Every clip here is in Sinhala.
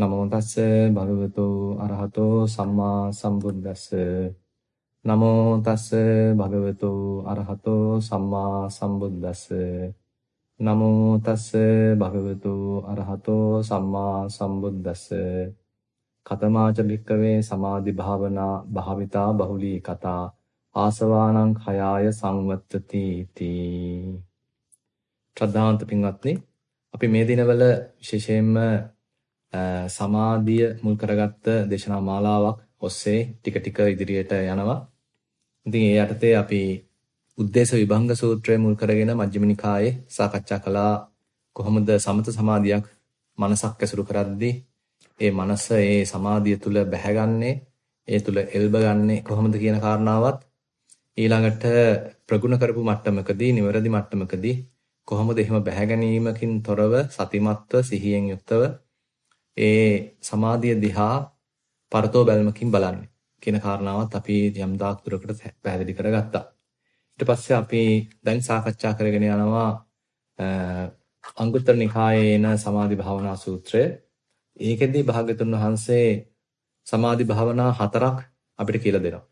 නමෝ තස්ස භගවතු අරහතෝ සම්මා සම්බුද්දස්ස. නමෝ තස්ස භගවතු අරහතෝ සම්මා සම්බුද්දස්ස. නමෝ තස්ස භගවතු අරහතෝ සම්මා සම්බුද්දස්ස. කතමාච භික්කවේ සමාධි භාවනා භාවිතා බහුලී කතා. ආසවානං khයාය සංවත්තති තී ශ්‍රද්ධාන්ත පින්වත්නි අපි මේ දිනවල විශේෂයෙන්ම සමාධිය මුල් කරගත්ත දේශනා මාලාවක් ඔස්සේ ටික ටික ඉදිරියට යනවා. ඉතින් ඒ යටතේ අපි උද්දේශ විභංග සූත්‍රය මුල් කරගෙන මජ්ක්‍ධිම නිකායේ සාකච්ඡා කළා කොහොමද සමත සමාධියක් මනසක් ඇසුරු කරද්දී ඒ මනස ඒ සමාධිය තුල බැහැගන්නේ ඒ තුල එල්බගන්නේ කොහොමද කියන කාරණාවත් ඊළඟට ප්‍රගුණ කරපු මට්ටමකදී නිවැරදි මට්ටමකදී කොහොමද එහෙම බැහැ ගැනීමකින් තොරව සතිමත්ව සිහියෙන් යුක්තව ඒ සමාධිය දිහා පරතෝ බැල්මකින් බලන්නේ කියන කාරණාවත් අපි යම් දාක් දුරකට පැහැදිලි කරගත්තා. ඊට පස්සේ අපි දැන් සාකච්ඡා කරගෙන යනවා අංගුත්තර නිකායේ එන සමාධි භාවනා සූත්‍රය. ඒකෙදී භාග්‍යතුන් වහන්සේ සමාධි භාවනා හතරක් අපිට කියලා දෙනවා.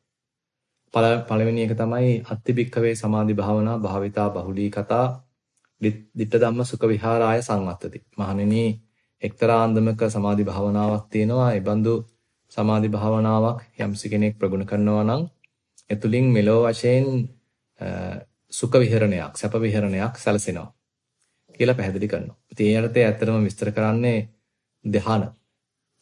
පළවෙනි එක තමයි අත්තිබික්කවේ සමාධි භාවනා භාවිතා බහුලී කතා ditta ධම්ම සුඛ විහාරාය සංවත්තති. මහණෙනි එක්තරා අන්දමක සමාධි භාවනාවක් තියෙනවා. ඒ බඳු සමාධි භාවනාවක් යම්සි කෙනෙක් ප්‍රගුණ කරනවා නම් එතුලින් මෙලෝ වශයෙන් සුඛ විහරණයක්, සැප විහරණයක් සැලසෙනවා කියලා පැහැදිලි කරනවා. ඉතින් ඒ යටතේ ඇත්තටම විස්තර කරන්නේ ධ්‍යාන.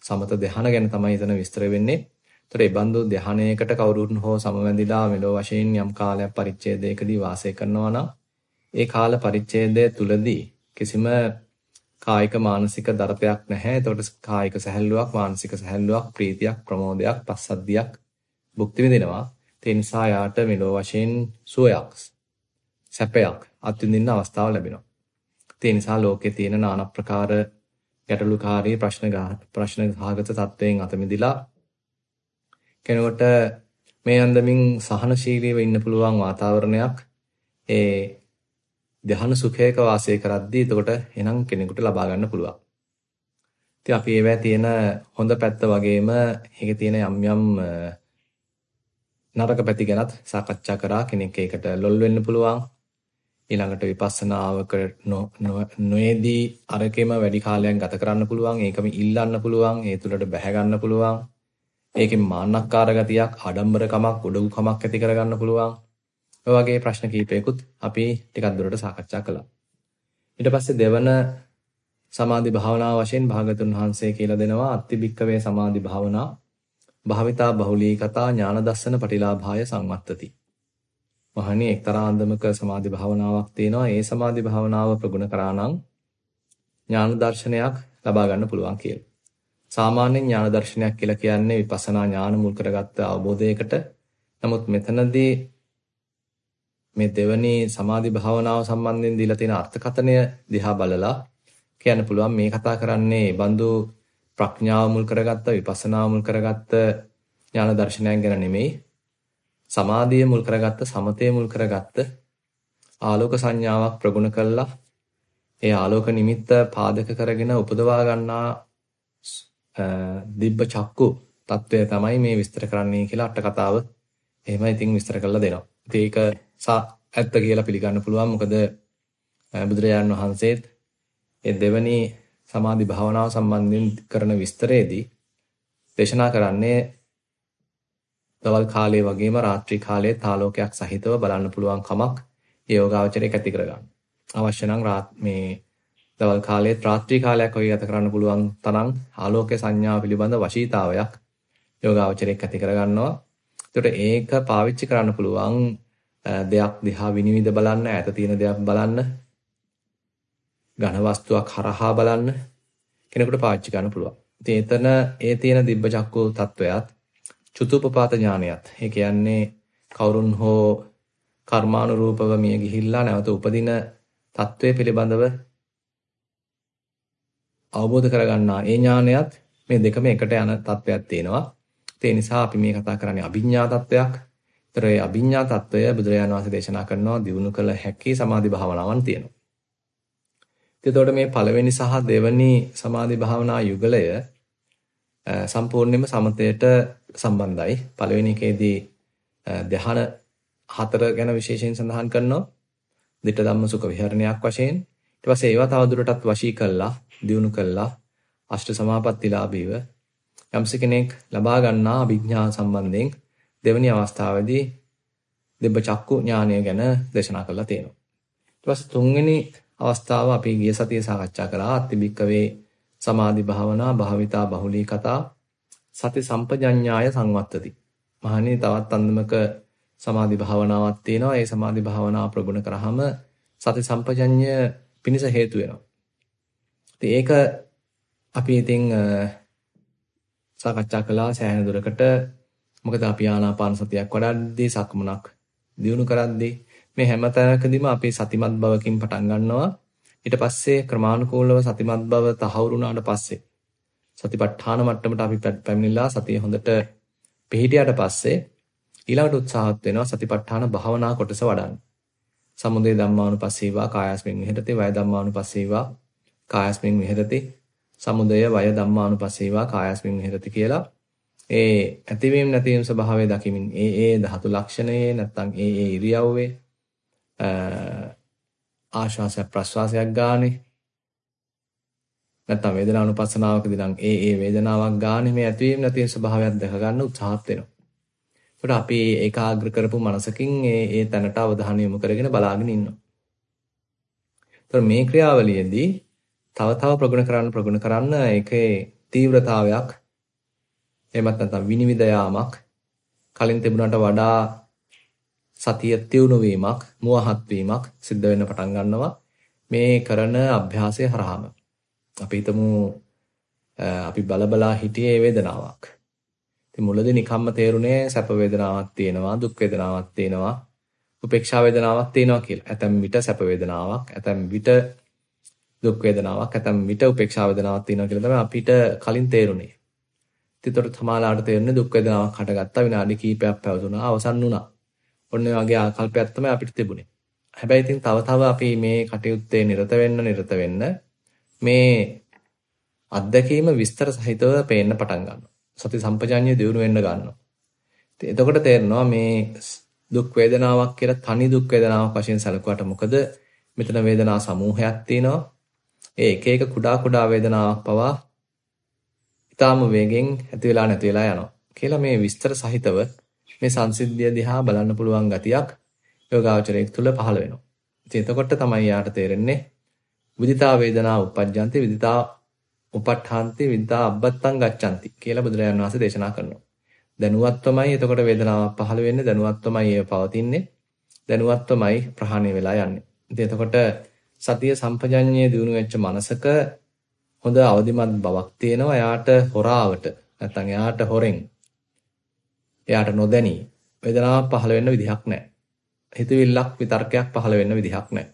සමත ධ්‍යාන ගැන තමයි එතන විස්තර වෙන්නේ. ඒතර ඒ බඳු ධ්‍යානයකට කවුරුන් හෝ සමවැදිලා මෙලෝ වශයෙන් යම් කාලයක් පරිච්ඡේදයකදී වාසය කරනවා නම් ඒ කාල පරිච්ඡේදය තුලදී කිසිම කායික මානසික දරතයක් නැහැ. එතකොට කායික සැහැල්ලුවක්, මානසික සැහැල්ලුවක්, ප්‍රීතියක්, ප්‍රමෝදයක්, පස්සද්ධියක් භුක්ති විඳිනවා. ඒ නිසා යාට මෙලෝ වශයෙන් සුවයක්, සැපයක් අත්විඳින්න අවස්ථාව ලැබෙනවා. ඒ නිසා ලෝකේ තියෙන নানা ප්‍රකාර ගැටලුකාරී ප්‍රශ්න ප්‍රශ්න සහගත තත්වයෙන් අත මිදලා කෙනෙකුට මේ අන්දමින් සහනශීලීව ඉන්න පුළුවන් වාතාවරණයක් ඒ ධ්‍යාන සුඛයක වාසය කරද්දී එතකොට එනම් කෙනෙකුට ලබා ගන්න පුළුවන්. ඉතින් අපි ඒවැ තියෙන හොඳ පැත්ත වගේම ඒකේ තියෙන යම් යම් නරක පැති ගැනත් සාකච්ඡා කරා කෙනෙක් ඒකට ලොල් වෙන්න පුළුවන්. ඊළඟට විපස්සනාවක නොයේදී අරකෙම වැඩි කාලයක් ගත කරන්න පුළුවන්. ඒකම ඉල්ලන්න පුළුවන්. ඒ තුලට බැහැ ගන්න පුළුවන්. ඒකෙන් මාන්නක්කාර ගතියක්, ආඩම්බරකමක්, උඩඟුකමක් ඇති කරගන්න පුළුවන්. ඔය වගේ ප්‍රශ්න කීපයකුත් අපි ටිකක් දුරට සාකච්ඡා කළා. ඊට පස්සේ දෙවන සමාධි භාවනාව වශයෙන් භාගතුන් වහන්සේ කියලා දෙනවා අත්තිබික්කවේ සමාධි භාවනා භාවිතා බහුලී කතා ඥාන දස්සන පටිලාභාය සංවත්තති. මහණී එක්තරා අන්දමක සමාධි භාවනාවක් තියෙනවා. ඒ සමාධි භාවනාව ප්‍රගුණ කරා නම් ඥාන දර්ශනයක් ලබා ගන්න පුළුවන් කියලා. සාමාන්‍ය ඥාන දර්ශනයක් කියලා කියන්නේ විපස්සනා ඥාන මුල් කරගත්ත අවබෝධයකට. නමුත් මෙතනදී මේ දෙවැනි සමාධි භාවනාව සම්බන්ධයෙන් දීලා තියෙන අර්ථකථනය දිහා බලලා කියන්න පුළුවන් මේ කතා කරන්නේ බඳු ප්‍රඥාව මුල් කරගත්ත විපස්සනා මුල් කරගත්ත ඥාන දර්ශනයක් ගැන නෙමෙයි සමාධිය මුල් කරගත්ත සමතය මුල් කරගත්ත ආලෝක සංඥාවක් ප්‍රගුණ කළා ඒ ආලෝක නිමිත්ත පාදක කරගෙන උපදවා ගන්නා දිබ්බ චක්කු తත්වය තමයි මේ විස්තර කරන්නේ කියලා අට කතාව එහෙම ඉතින් විස්තර කරලා දෙනවා. ඉතින් ඒක ඇත්ත කියලා පිළිගන්න පුළුවන්. මොකද බුදුරජාණන් වහන්සේත් ඒ දෙවැනි සමාධි භාවනාව සම්බන්ධයෙන් කරන විස්තරයේදී දේශනා කරන්නේ දවල් කාලයේ වගේම රාත්‍රී කාලයේ තාලෝකයක් සහිතව බලන්න පුළුවන් කමක් ඒ යෝගාවචරයට ඇති කරගන්න. අවශ්‍ය නම් මේ දවල් කාලයේ රාත්‍රී කාලයක් වගේ ගත කරන්න පුළුවන් තරම් ආලෝකයේ සංඥාව පිළිබඳ වශීතාවයක් යෝගාවචරයට ඇති කරගන්නවා. ඒකට ඒක පාවිච්චි කරන්න පුළුවන් දෙයක් දිහා විනිවිද බලන්න, ඈත තියෙන දෙයක් බලන්න, ඝන වස්තුවක් හරහා බලන්න කෙනෙකුට පාවිච්චි කරන්න පුළුවන්. ඉතින් එතන ඒ තියෙන දිබ්බ චක්කු තත්වයක් චුතුපපාත ඥානයත්. ඒ කියන්නේ කවුරුන් හෝ කර්මානුරූපව මිය ගිහිල්ලා නැවත උපදින తත්වයේ පිළිබඳව අවබෝධ කරගන්නා ඒ ඥානයත් මේ දෙකම එකට යන තත්වයක් තියෙනවා. ඒ නිසා අපි මේ කතා කරන්නේ අභිඥා තත්වයක්. ඒතර ඒ අභිඥා తত্ত্বය බුදුරජාණන් වහන්සේ දේශනා කරනවා දිනු කළ හැකි සමාධි භාවනාවන් තියෙනවා. එතකොට මේ පළවෙනි සහ දෙවෙනි සමාධි භාවනා යුගලය සම්පූර්ණයෙන්ම සමතයට සම්බන්ධයි. පළවෙනි එකේදී ධ්‍යාන හතර ගැන විශේෂයෙන් සඳහන් කරනවා. දිට ධම්ම සුඛ විහරණයක් වශයෙන්. ඊට පස්සේ ඒවා තවදුරටත් වශී කළා, දියුණු කළා, අෂ්ට සමාපත්තිලාභීව යම්ස කෙනෙක් ලබා ගන්නා අභිඥා සම්බන්ධයෙන් දෙවැනි අවස්ථාවේදී දෙබ්බ චක්කු ඥානය ගැන දේශනා කරලා තියෙනවා. ඊට පස්සේ තුන්වෙනි අවස්ථාව අපි ගිය සතියේ සාකච්ඡා කළා අත්තිබික්කවේ සමාධි භාවනා භාවිතා බහුලී කතා සති සම්පජඤ්ඤාය සංවත්තති. මහණේ තවත් අන්දමක සමාධි භාවනාවක් තියෙනවා. ඒ සමාධි භාවනාව ප්‍රගුණ කරාම සති සම්පජඤ්ඤය පිණිස හේතු වෙනවා. ඉතින් ඒක අපි ඉතින් සාකච්ඡා කළා සෑහෙන දුරකට මොකද අපි ආනාපාන සතියක් වඩද්දී සක්මනක් දියුණු කරද්දී මේ හැම තැනකදීම අපි සතිමත් බවකින් පටන් ගන්නවා ඊට පස්සේ ක්‍රමානුකූලව සතිමත් බව තහවුරු වුණාට පස්සේ සතිපට්ඨාන මට්ටමට අපි පැමිණිලා සතිය හොඳට පිහිටියට පස්සේ ඊළඟට උත්සාහත් වෙනවා සතිපට්ඨාන භාවනා කොටස වඩන්න. සමුදය ධම්මානුපස්සීවා කායස්මින් විහෙරති වය ධම්මානුපස්සීවා කායස්මින් විහෙරති සමුදය වය ධම්මානුපස්සීවා කායස්මින් විහෙරති කියලා ඒ ඇතිවීම නැතිවීම ස්වභාවය දකිමින් ඒ ඒ ධාතු ලක්ෂණයේ නැත්නම් ඒ ඒ ඉරියව්වේ ආශ්වාසයක් ප්‍රශ්වාසයක් ගානේ නැත්නම් වේදනානුපස්සනාවකදී නම් ඒ ඒ වේදනාවක් ගානේ මේ ඇතිවීම නැතිවීම ස්වභාවයක් දැක ගන්න උත්සාහත් වෙනවා. ඒකට අපි ඒකාග්‍ර කරපු මනසකින් ඒ ඒ තැනට අවධානය යොමු කරගෙන බලාගෙන ඉන්නවා. ඒතර මේ ක්‍රියාවලියේදී තව තව ප්‍රගුණ කරන්න ප්‍රගුණ කරන්න ඒකේ තීව්‍රතාවයක් එහෙමත් නැත්නම් විනිවිද යාමක් කලින් තිබුණාට වඩා සතිය තියුණු වීමක්, මුවහත් වීමක් සිද්ධ වෙන්න පටන් ගන්නවා. මේ කරන අභ්‍යාසය හරහාම. අපි හිතමු අපි බලබලා හිටියේ වේදනාවක්. ඉතින් මුලදී නිකම්ම තේරුනේ සැප වේදනාවක් තියෙනවා, දුක් වේදනාවක් තියෙනවා, උපේක්ෂා වේදනාවක් තියෙනවා කියලා. ඇතැම් විට සැප වේදනාවක්, ඇතැම් විට දුක් වේදනාවක්, ඇතැම් විට උපේක්ෂා වේදනාවක් තියෙනවා කියලා තමයි අපිට කලින් තේරුනේ. ඉතින් තමාලාට තේරෙන්නේ දුක් වේදනාවක් හටගත්තා විනාඩි කිහිපයක් පැවතුණා අවසන් වුණා. ඔන්න වගේ ආකල්පයක් තමයි අපිට තිබුණේ. හැබැයි ඉතින් තව තව අපි මේ කටයුත්තේ නිරත වෙන්න නිරත වෙන්න මේ අත්දැකීම විස්තර සහිතව පේන්න පටන් ගන්නවා. සති සම්පජාඤ්ඤය දියුණු වෙන්න ගන්නවා. ඉතින් එතකොට තේරෙනවා මේ දුක් වේදනාවක් කියලා තනි දුක් වේදනාවක් වශයෙන් සැලකුවාට මොකද මෙතන වේදනා සමූහයක් තියෙනවා. ඒ එක එක කුඩා කුඩා වේදනාවක් පවා ඊටාම වේගෙන් ඇති වෙලා නැති වෙලා යනවා. කියලා මේ විස්තර සහිතව මේ සංසිද්ධිය දිහා බලන්න පුළුවන් ගතියක් යෝගාචරයක් තුළ පහළ වෙනවා. ඉතින් එතකොට තමයි යාට තේරෙන්නේ විදිතා වේදනා උපජ්ජන්ති විදිතා උපට්ඨාන්ති විදිතා අබ්බත්තං ගච්ඡanti කියලා බුදුරජාණන් වහන්සේ දේශනා කරනවා. දැනුවත්වමයි එතකොට වේදනාවක් පහළ වෙන්නේ දැනුවත්වමයි ඒව පවතින්නේ දැනුවත්වමයි ප්‍රහාණය වෙලා යන්නේ. ඉතින් එතකොට සතිය සම්පජඤ්ඤයේ දිනු වෙච්ච මනසක හොඳ අවදිමත් බවක් තියෙනවා. එයාට හොරාවට නැත්නම් එයාට හොරෙන් එයාට නොදැනී වේදනාවක් පහළ වෙන්න විදිහක් නැහැ. හිතවිල්ලක් විතර්කයක් පහළ වෙන්න විදිහක් නැහැ.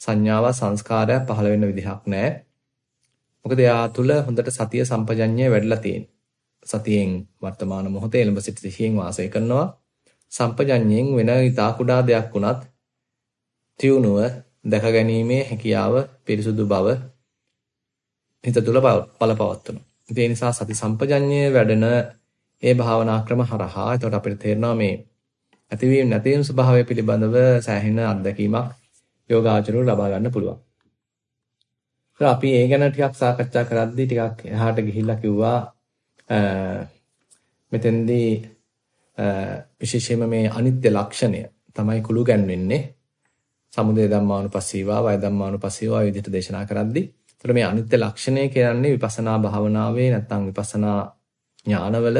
සංඥාව සංස්කාරයක් පහළ වෙන්න විදිහක් නැහැ. මොකද එයා තුල හොඳට සතිය සම්පජඤ්ඤය වැඩිලා තියෙන. සතියෙන් වර්තමාන මොහොතේ එළඹ සිට සිහියෙන් වාසය කරනවා. සම්පජඤ්ඤයෙන් වෙන ඊතා කුඩා දෙයක් වුණත් තියුණුව දැක ගැනීමේ හැකියාව පිරිසුදු බව හිත තුල බලපවත්වනවා. ඒ නිසා සති සම්පජඤ්ඤය වැඩෙන ඒ භාවනා ක්‍රම හරහා එතකොට අපිට තේරෙනවා මේ ඇතිවීම නැතිවීම ස්වභාවය පිළිබඳව සෑහෙන අත්දැකීමක් යෝගාචරවල ලබා ගන්න පුළුවන්. අපි ඒ ගැන ටිකක් සාකච්ඡා කරද්දී ටිකක් එහාට ගිහිල්ලා කිව්වා මෙතෙන්දී විශේෂයෙන්ම මේ අනිත්‍ය ලක්ෂණය තමයි කුළු ගැන්වෙන්නේ. සමුදය ධම්මානුපස්සීවා වය ධම්මානුපස්සීවා විදිහට දේශනා කරද්දී. ඒතර මේ අනිත්‍ය ලක්ෂණය කියන්නේ විපස්සනා භාවනාවේ නැත්නම් විපස්සනා ඥානවල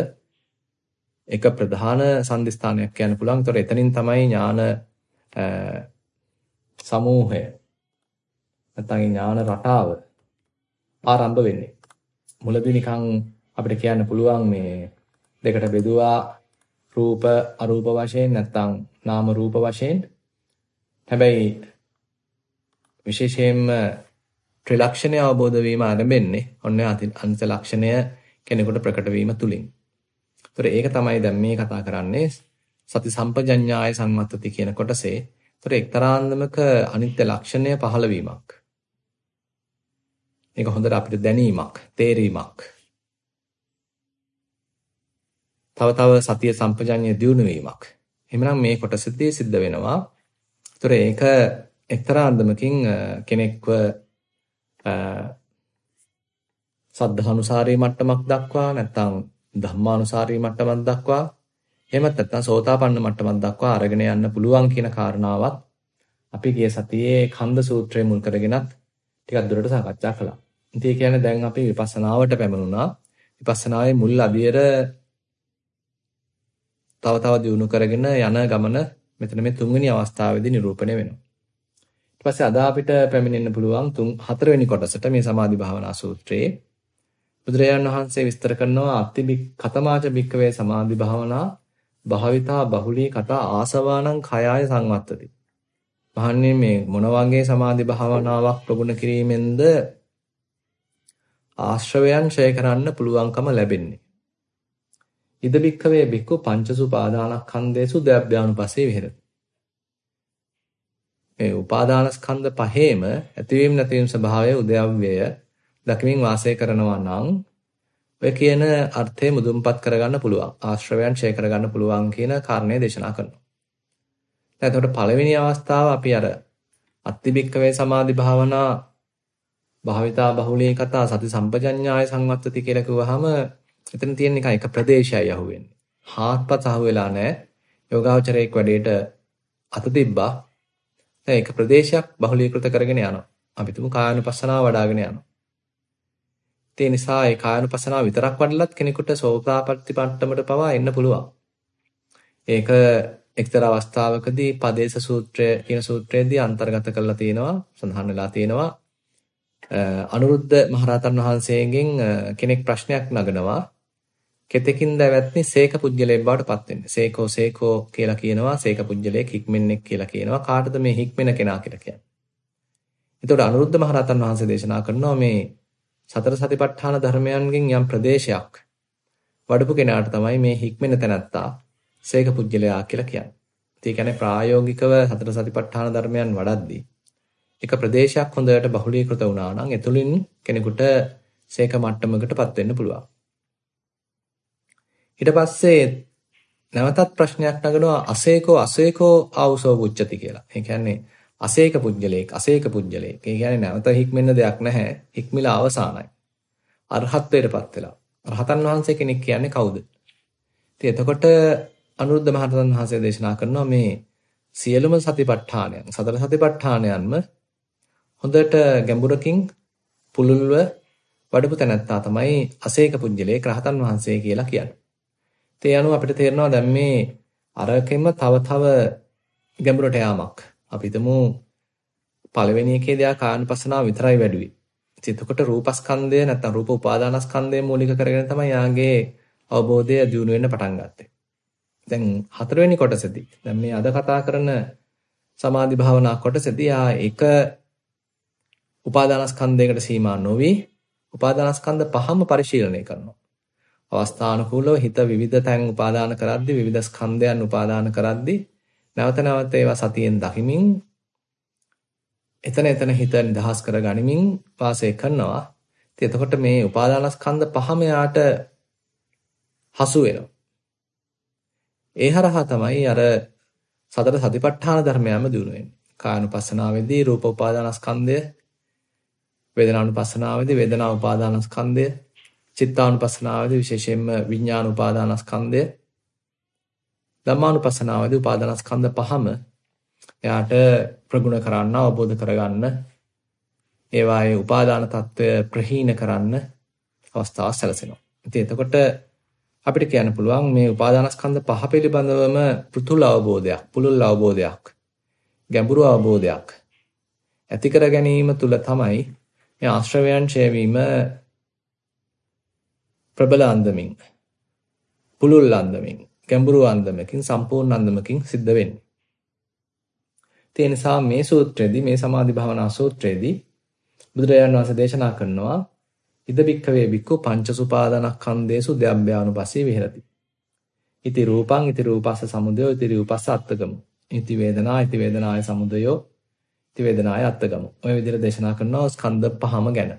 එක ප්‍රධාන සම්දිස්ථානයක් කියන්න පුළුවන්. ඒතර එතනින් තමයි ඥාන සමූහය නැත්නම් ඥාන රටාව ආරම්භ වෙන්නේ. මුලදී නිකන් අපිට කියන්න පුළුවන් මේ දෙකට බෙදුවා රූප අරූප වශයෙන් නැත්නම් නාම රූප වශයෙන්. හැබැයි විශේෂයෙන්ම ත්‍රිලක්ෂණය අවබෝධ වීම ආරම්භෙන්නේ ඔන්න අන්ත ලක්ෂණය කෙනෙකුට ප්‍රකට වීම තුලින්. ඒතර ඒක තමයි දැන් මේ කතා කරන්නේ සති සම්පජඤ්ඤාය සංවත්තති කියන කොටසේ. ඒතර එක්තරාන්දමක අනිත්‍ය ලක්ෂණය පහළ වීමක්. ඒක හොඳට අපිට දැනීමක්, තේරීමක්. තව තව සතිය සම්පජඤ්ඤය දියුණු වීමක්. එහෙනම් මේ කොටසදී සිද්ධ වෙනවා. ඒතර ඒක එක්තරා අන්දමකින් කෙනෙක්ව සද්ධානුසාරී මට්ටමක් දක්වා නැත්නම් ධම්මානුසාරී මට්ටමක් දක්වා එහෙමත් නැත්නම් සෝතාපන්න මට්ටමක් දක්වා අරගෙන යන්න පුළුවන් කියන කාරණාවත් අපි ගිය සතියේ කන්ද සූත්‍රය මුල් කරගෙනත් ටිකක් දුරට සාකච්ඡා කළා. ඉතින් ඒ කියන්නේ දැන් අපි විපස්සනාවට පැමිණුණා. විපස්සනාවේ මුල් අදියර තව තව දියුණු කරගෙන යන ගමන මෙතන මේ තුන්වෙනි අවස්ථාවේදී නිරූපණය වෙනවා. ඊට පස්සේ අද අපිට පැමිණෙන්න පුළුවන් තුන් හතරවෙනි කොටසට මේ සමාධි භාවනා සූත්‍රයේ බුදුරජාණන් වහන්සේ විස්තර කරනවා අත්තිබි කතමාච බික්කවේ සමාධි භාවනා භාවිතා බහුලී කතා ආසවානං khයාය සංවත්තති. මහන්නේ මේ මොන වගේ සමාධි භාවනාවක් ප්‍රගුණ කිරීමෙන්ද ආශ්‍රවයන් ඡය කරන්න පුළුවන්කම ලැබෙන්නේ. ඉද බික්කවේ බික්කු පංචසුපාදානස්කන්ධේසු දයබ්බානුපස්සේ විහෙරති. මේ උපාදානස්කන්ධ පහේම ඇතිවීම නැතිවීම ස්වභාවය උදයව්‍යය දකිමින් වාසය කරනවා නම් ඔය කියන අර්ථය මුදුන්පත් කරගන්න පුළුවන්. ආශ්‍රවයන් ඡය කරගන්න පුළුවන් කියන කාරණය දේශනා කරනවා. දැන් එතකොට පළවෙනි අවස්ථාව අපි අර අත්තිබික්කවේ සමාධි භාවනා භාවිතා බහුලී කතා සති සම්පජඤ්ඤාය සංවත්තති කියලා කිව්වහම එතන තියෙන එක එක ප්‍රදේශයයි අහුවෙන්නේ. හාත්පස අහුවෙලා නැහැ. යෝගාවචරයේ වැඩේට අත තිබ්බා. දැන් එක ප්‍රදේශයක් බහුලීකృత කරගෙන යනවා. අපි තුමු කායනුපස්සනාව වඩ아가ගෙන යනවා. ඒ නිසා ඒ කායනුපස්සනාව විතරක් වඩලත් කෙනෙකුට සෝතාපට්ටි පට්ටමට පවා එන්න පුළුවන්. ඒක එක්තරා අවස්ථාවකදී පදේශ සූත්‍රය කියන සූත්‍රයේදී අන්තර්ගත කරලා තියෙනවා සඳහන් වෙලා තියෙනවා අනුරුද්ධ මහරහතන් වහන්සේගෙන් කෙනෙක් ප්‍රශ්නයක් නගනවා කෙතකින්ද ඇවැත්නි සේක පුජ්‍යලයෙන් බවට පත් වෙන්නේ. සේකෝ සේකෝ කියලා කියනවා සේක පුජ්‍යලයක් හික්මෙන්නෙක් කියලා කියනවා. කාටද මේ හික්මෙන කෙනා කියලා කියන්නේ. එතකොට අනුරුද්ධ මහරහතන් වහන්සේ දේශනා කරනවා මේ සතර සතිපට්ඨාන ධර්මයන්ගෙන් යම් ප්‍රදේශයක් වඩපු කෙනාට තමයි මේ හික්මෙන තැනත්තා සේක පුජ්‍යලයා කියලා කියන්නේ. ඒ කියන්නේ ප්‍රායෝගිකව සතර සතිපට්ඨාන ධර්මයන් වඩද්දී එක ප්‍රදේශයක් හොඳට බහුලීකృత වුණා නම් එතුලින් කෙනෙකුට සේක මට්ටමකටපත් වෙන්න පුළුවන්. ඊට පස්සේ නැවතත් ප්‍රශ්නයක් නගනවා අසේකෝ අසේකෝ ආවුසෝ පුච්චති කියලා. ඒ කියන්නේ අසේක පුජ්‍යලේක අසේක පුජ්‍යලේක. ඒ කියන්නේ නැවත හික්මෙන්න දෙයක් නැහැ. හික්මිලා අවසానයි. අරහත්ත්වයටපත් වෙලා. රහතන් වහන්සේ කෙනෙක් කියන්නේ කවුද? ඉතින් එතකොට අනුරුද්ධ මහරහතන් වහන්සේ දේශනා කරනවා මේ සියලුම සතිපට්ඨානයන් සතර සතිපට්ඨානයන්ම හොඳට ගැඹුරකින් පුලුල්ව වඩපු තැනැත්තා තමයි අසේක පුජ්‍යලේක රහතන් වහන්සේ කියලා කියන්නේ. ඒ අනුව අපිට තේරෙනවා දැන් මේ අරකෙම තව තව ගැඹුරට යාමක් අපි හිතමු පළවෙනි එකේ දෙයා කායනුපස්සනාව විතරයි වැඩුවේ. ඉතින් එතකොට රූපස්කන්ධය නැත්නම් රූප උපාදානස්කන්ධය මූලික කරගෙන තමයි යාගේ අවබෝධය දියුණු වෙන්න පටන් ගත්තේ. දැන් හතරවෙනි කොටසදී දැන් මේ අද කතා කරන සමාධි භාවනා කොටසදී ආ එක උපාදානස්කන්ධයකට සීමා නොවි උපාදානස්කන්ධ පහම පරිශීලනය කරනවා. අවස්ථානුකූලව හිත විවිධ තැන් උපාදාන කරද්දී විවිධ ස්කන්ධයන් උපාදාන කරද්දී නැවත නැවත ඒවා සතියෙන් දකිමින් එතන එතන හිත නිදහස් කර ගනිමින් වාසය කරනවා. ඉතින් එතකොට මේ උපාදානස්කන්ධ පහම යාට හසු වෙනවා. ඒ හරහා තමයි අර සතර සතිපට්ඨාන ධර්මයන්ම දිනු වෙන්නේ. කායනුපස්සනාවේදී රූප උපාදානස්කන්ධය, වේදනානුපස්සනාවේදී වේදනා උපාදානස්කන්ධය, චිත්තානුපස්සනාවේදී විශේෂයෙන්ම විඥාන උපාදානස්කන්ධය ධම්මානුපස්සනාවේදී උපාදානස්කන්ධ පහම එයාට ප්‍රගුණ කරන්න අවබෝධ කරගන්න ඒවායේ උපාදාන తত্ত্বය ප්‍රහීන කරන්න අවස්ථාවක් සැලසෙනවා. ඉතින් එතකොට අපිට කියන්න පුළුවන් මේ උපාදානස්කන්ධ පහ පිළිබඳවම පෘතුල අවබෝධයක්, පුළුල් අවබෝධයක්, ගැඹුරු අවබෝධයක් ඇති කර ගැනීම තුල තමයි මේ ආශ්‍රවයන් ඡේවීම ප්‍රබල අන්දමින් පුළුල් අන්දමින් ගැඹුරු අන්දමකින් සම්පූර්ණ අන්දමකින් සිද්ධ වෙන්නේ. ඒ නිසා මේ සූත්‍රයේදී මේ සමාධි භාවනා සූත්‍රයේදී බුදුරජාණන් වහන්සේ දේශනා කරනවා ඉද බික්කවේ බික්කු පංචසුපාදානස්කන්ධේසු දෙබ්බයානුපස්සී විහෙරති. ඉති රූපං ඉති රූපස්ස සමුදයෝ ඉති රූපස්ස අත්තගමු. ඉති වේදනා ඉති වේදනාය සමුදයෝ ඉති වේදනාය අත්තගමු. ඔය විදිහට දේශනා කරනවා ස්කන්ධ පහම ගැන.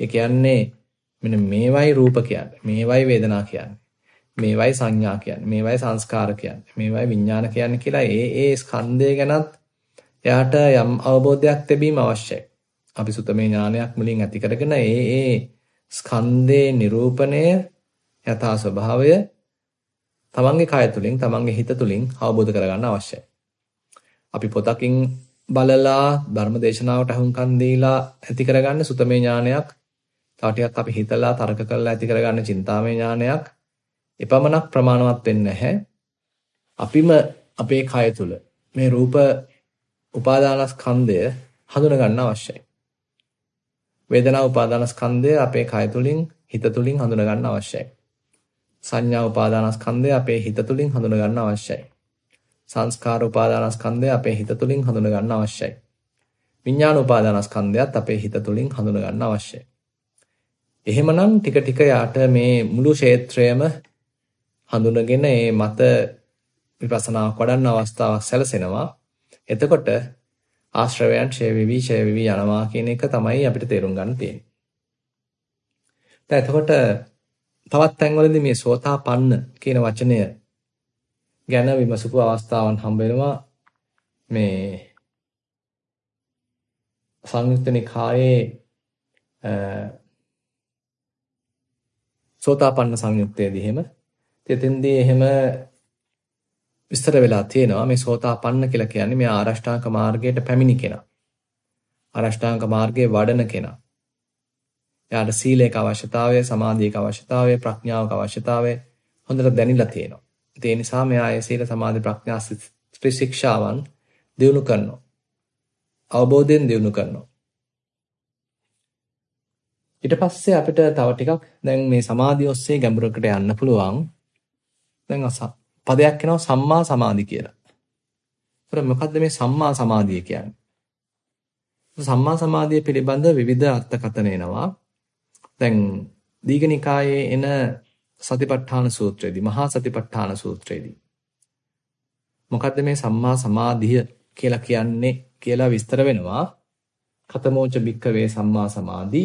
ඒ කියන්නේ මෙන්න මේවයි රූප කියන්නේ. මේවයි වේදනා කියන්නේ. මේවයි සංඥා කියන්නේ. මේවයි සංස්කාර කියන්නේ. මේවයි විඥාන කියන්නේ කියලා ඒ ඒ ස්කන්ධය ගැනත් එයාට යම් අවබෝධයක් තිබීම අවශ්‍යයි. අපි සුතමේ ඥානයක් මුලින් ඇති කරගෙන ඒ ඒ ස්කන්ධේ නිරූපණය යථා ස්වභාවය තමන්ගේ කය තුලින් තමන්ගේ හිත තුලින් අවබෝධ කරගන්න අවශ්‍යයි. අපි පොතකින් බලලා ධර්ම දේශනාවට අහුම්කන් දීලා ඇති කරගන්න සුතමේ ඥානයක් තව ටිකක් අපි හිතලා තර්ක කරලා ඇති කරගන්න චින්තාමය ඥානයක් එපමණක් ප්‍රමාණවත් වෙන්නේ නැහැ. අපිම අපේ කය තුල මේ රූප උපාදානස්කන්ධය හඳුන ගන්න අවශ්‍යයි. වේදනා උපාදානස්කන්ධය අපේ කය තුලින් හිත තුලින් හඳුන ගන්න අවශ්‍යයි. සංඥා උපාදානස්කන්ධය අපේ හිත තුලින් හඳුන ගන්න අවශ්‍යයි. සංස්කාර උපාදානස්කන්ධය අපේ හිත තුලින් හඳුන ගන්න අවශ්‍යයි. විඥාන උපාදානස්කන්ධයත් අපේ හිත තුලින් හඳුන ගන්න අවශ්‍යයි. එහෙමනම් ටික ටික යාට මේ මුළු ක්ෂේත්‍රයම හඳුනගෙන ඒ මත විපස්සනාවක් වඩන්න අවස්ථාවක් සැලසෙනවා. එතකොට ආශ්‍රවයන් ඡය වෙවි ඡය වෙවි යනවා කියන එක තමයි අපිට තේරුම් ගන්න තියෙන්නේ. දැන් එතකොට තවත් තැන්වලදී මේ සෝතාපන්න කියන වචනය ගැන විමසපු අවස්ථාවන් හම්බ වෙනවා මේ සංයුත්ත නිකායේ සෝතාපන්න සංයුත්තේදී එහෙම තෙතෙන්දී එහෙම විස්තර වෙලා තියෙනවා මේ සෝතාපන්න කියලා කියන්නේ මේ ආරෂ්ඨාංග මාර්ගයට පැමිණි කෙනා. ආරෂ්ඨාංග මාර්ගයේ වඩන කෙනා. එයාට සීලේක අවශ්‍යතාවය, සමාධියක අවශ්‍යතාවය, ප්‍රඥාවක අවශ්‍යතාවය හොඳට දැනিলা තියෙනවා. ඒ නිසා මෙයා ඒ සීල සමාධි ප්‍රඥා ශික්ෂාවන් දියුණු කරනවා. අවබෝධයෙන් දියුණු කරනවා. ඊට පස්සේ අපිට තව ටිකක් දැන් මේ සමාධිය ඔස්සේ ගැඹුරකට යන්න පුළුවන්. දැන් පදයක් එනවා සම්මා සමාධි කියලා. ඒතර මොකද්ද මේ සම්මා සමාධිය කියන්නේ? සම්මා සමාධිය පිළිබඳ විවිධ අර්ථකථන එනවා. දැන් දීඝනිකායේ එන සතිපට්ඨාන සූත්‍රයේදී මහා සතිපට්ඨාන සූත්‍රයේදී මොකද්ද මේ සම්මා සමාධිය කියලා කියන්නේ කියලා විස්තර වෙනවා. කතමෝච භික්කවේ සම්මා සමාධි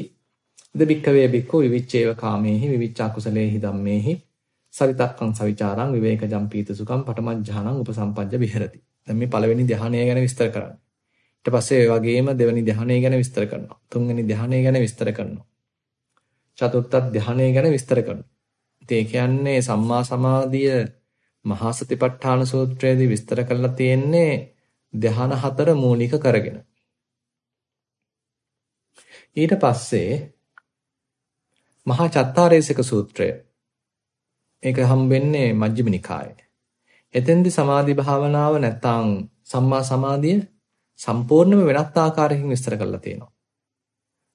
ද භික්කවේ භික්ඛු විවිච්ඡේව කාමේහි විවිච්ඡා කුසලේහි ධම්මේහි සරිතක්කං සවිචාරං විවේකජම් පීතසුඛං පඨමඥානං උපසම්පජ්ජ විහෙරති. දැන් මේ පළවෙනි ධ්‍යානය ගැන විස්තර කරන්නේ. ඊට පස්සේ ඒ වගේම දෙවෙනි ධ්‍යානය ගැන විස්තර කරනවා. තුන්වෙනි ධ්‍යානය ගැන විස්තර කරනවා. චතුර්ථ ධ්‍යානය ගැන විස්තර කරනවා. ඉතින් ඒ කියන්නේ සම්මා සමාධිය මහා සතිපට්ඨාන සූත්‍රයේදී විස්තර කරලා තියෙන්නේ ධ්‍යාන හතර මූලික කරගෙන. ඊට පස්සේ මහා චත්තාරේසක සූත්‍රය ඒක හම්බෙන්නේ මජ්ක්‍ධිම නිකායේ. එතෙන්දි සමාධි භාවනාව නැත්තම් සම්මා සමාධිය සම්පූර්ණයෙන්ම වෙනත් ආකාරයකින් විස්තර කරලා තියෙනවා.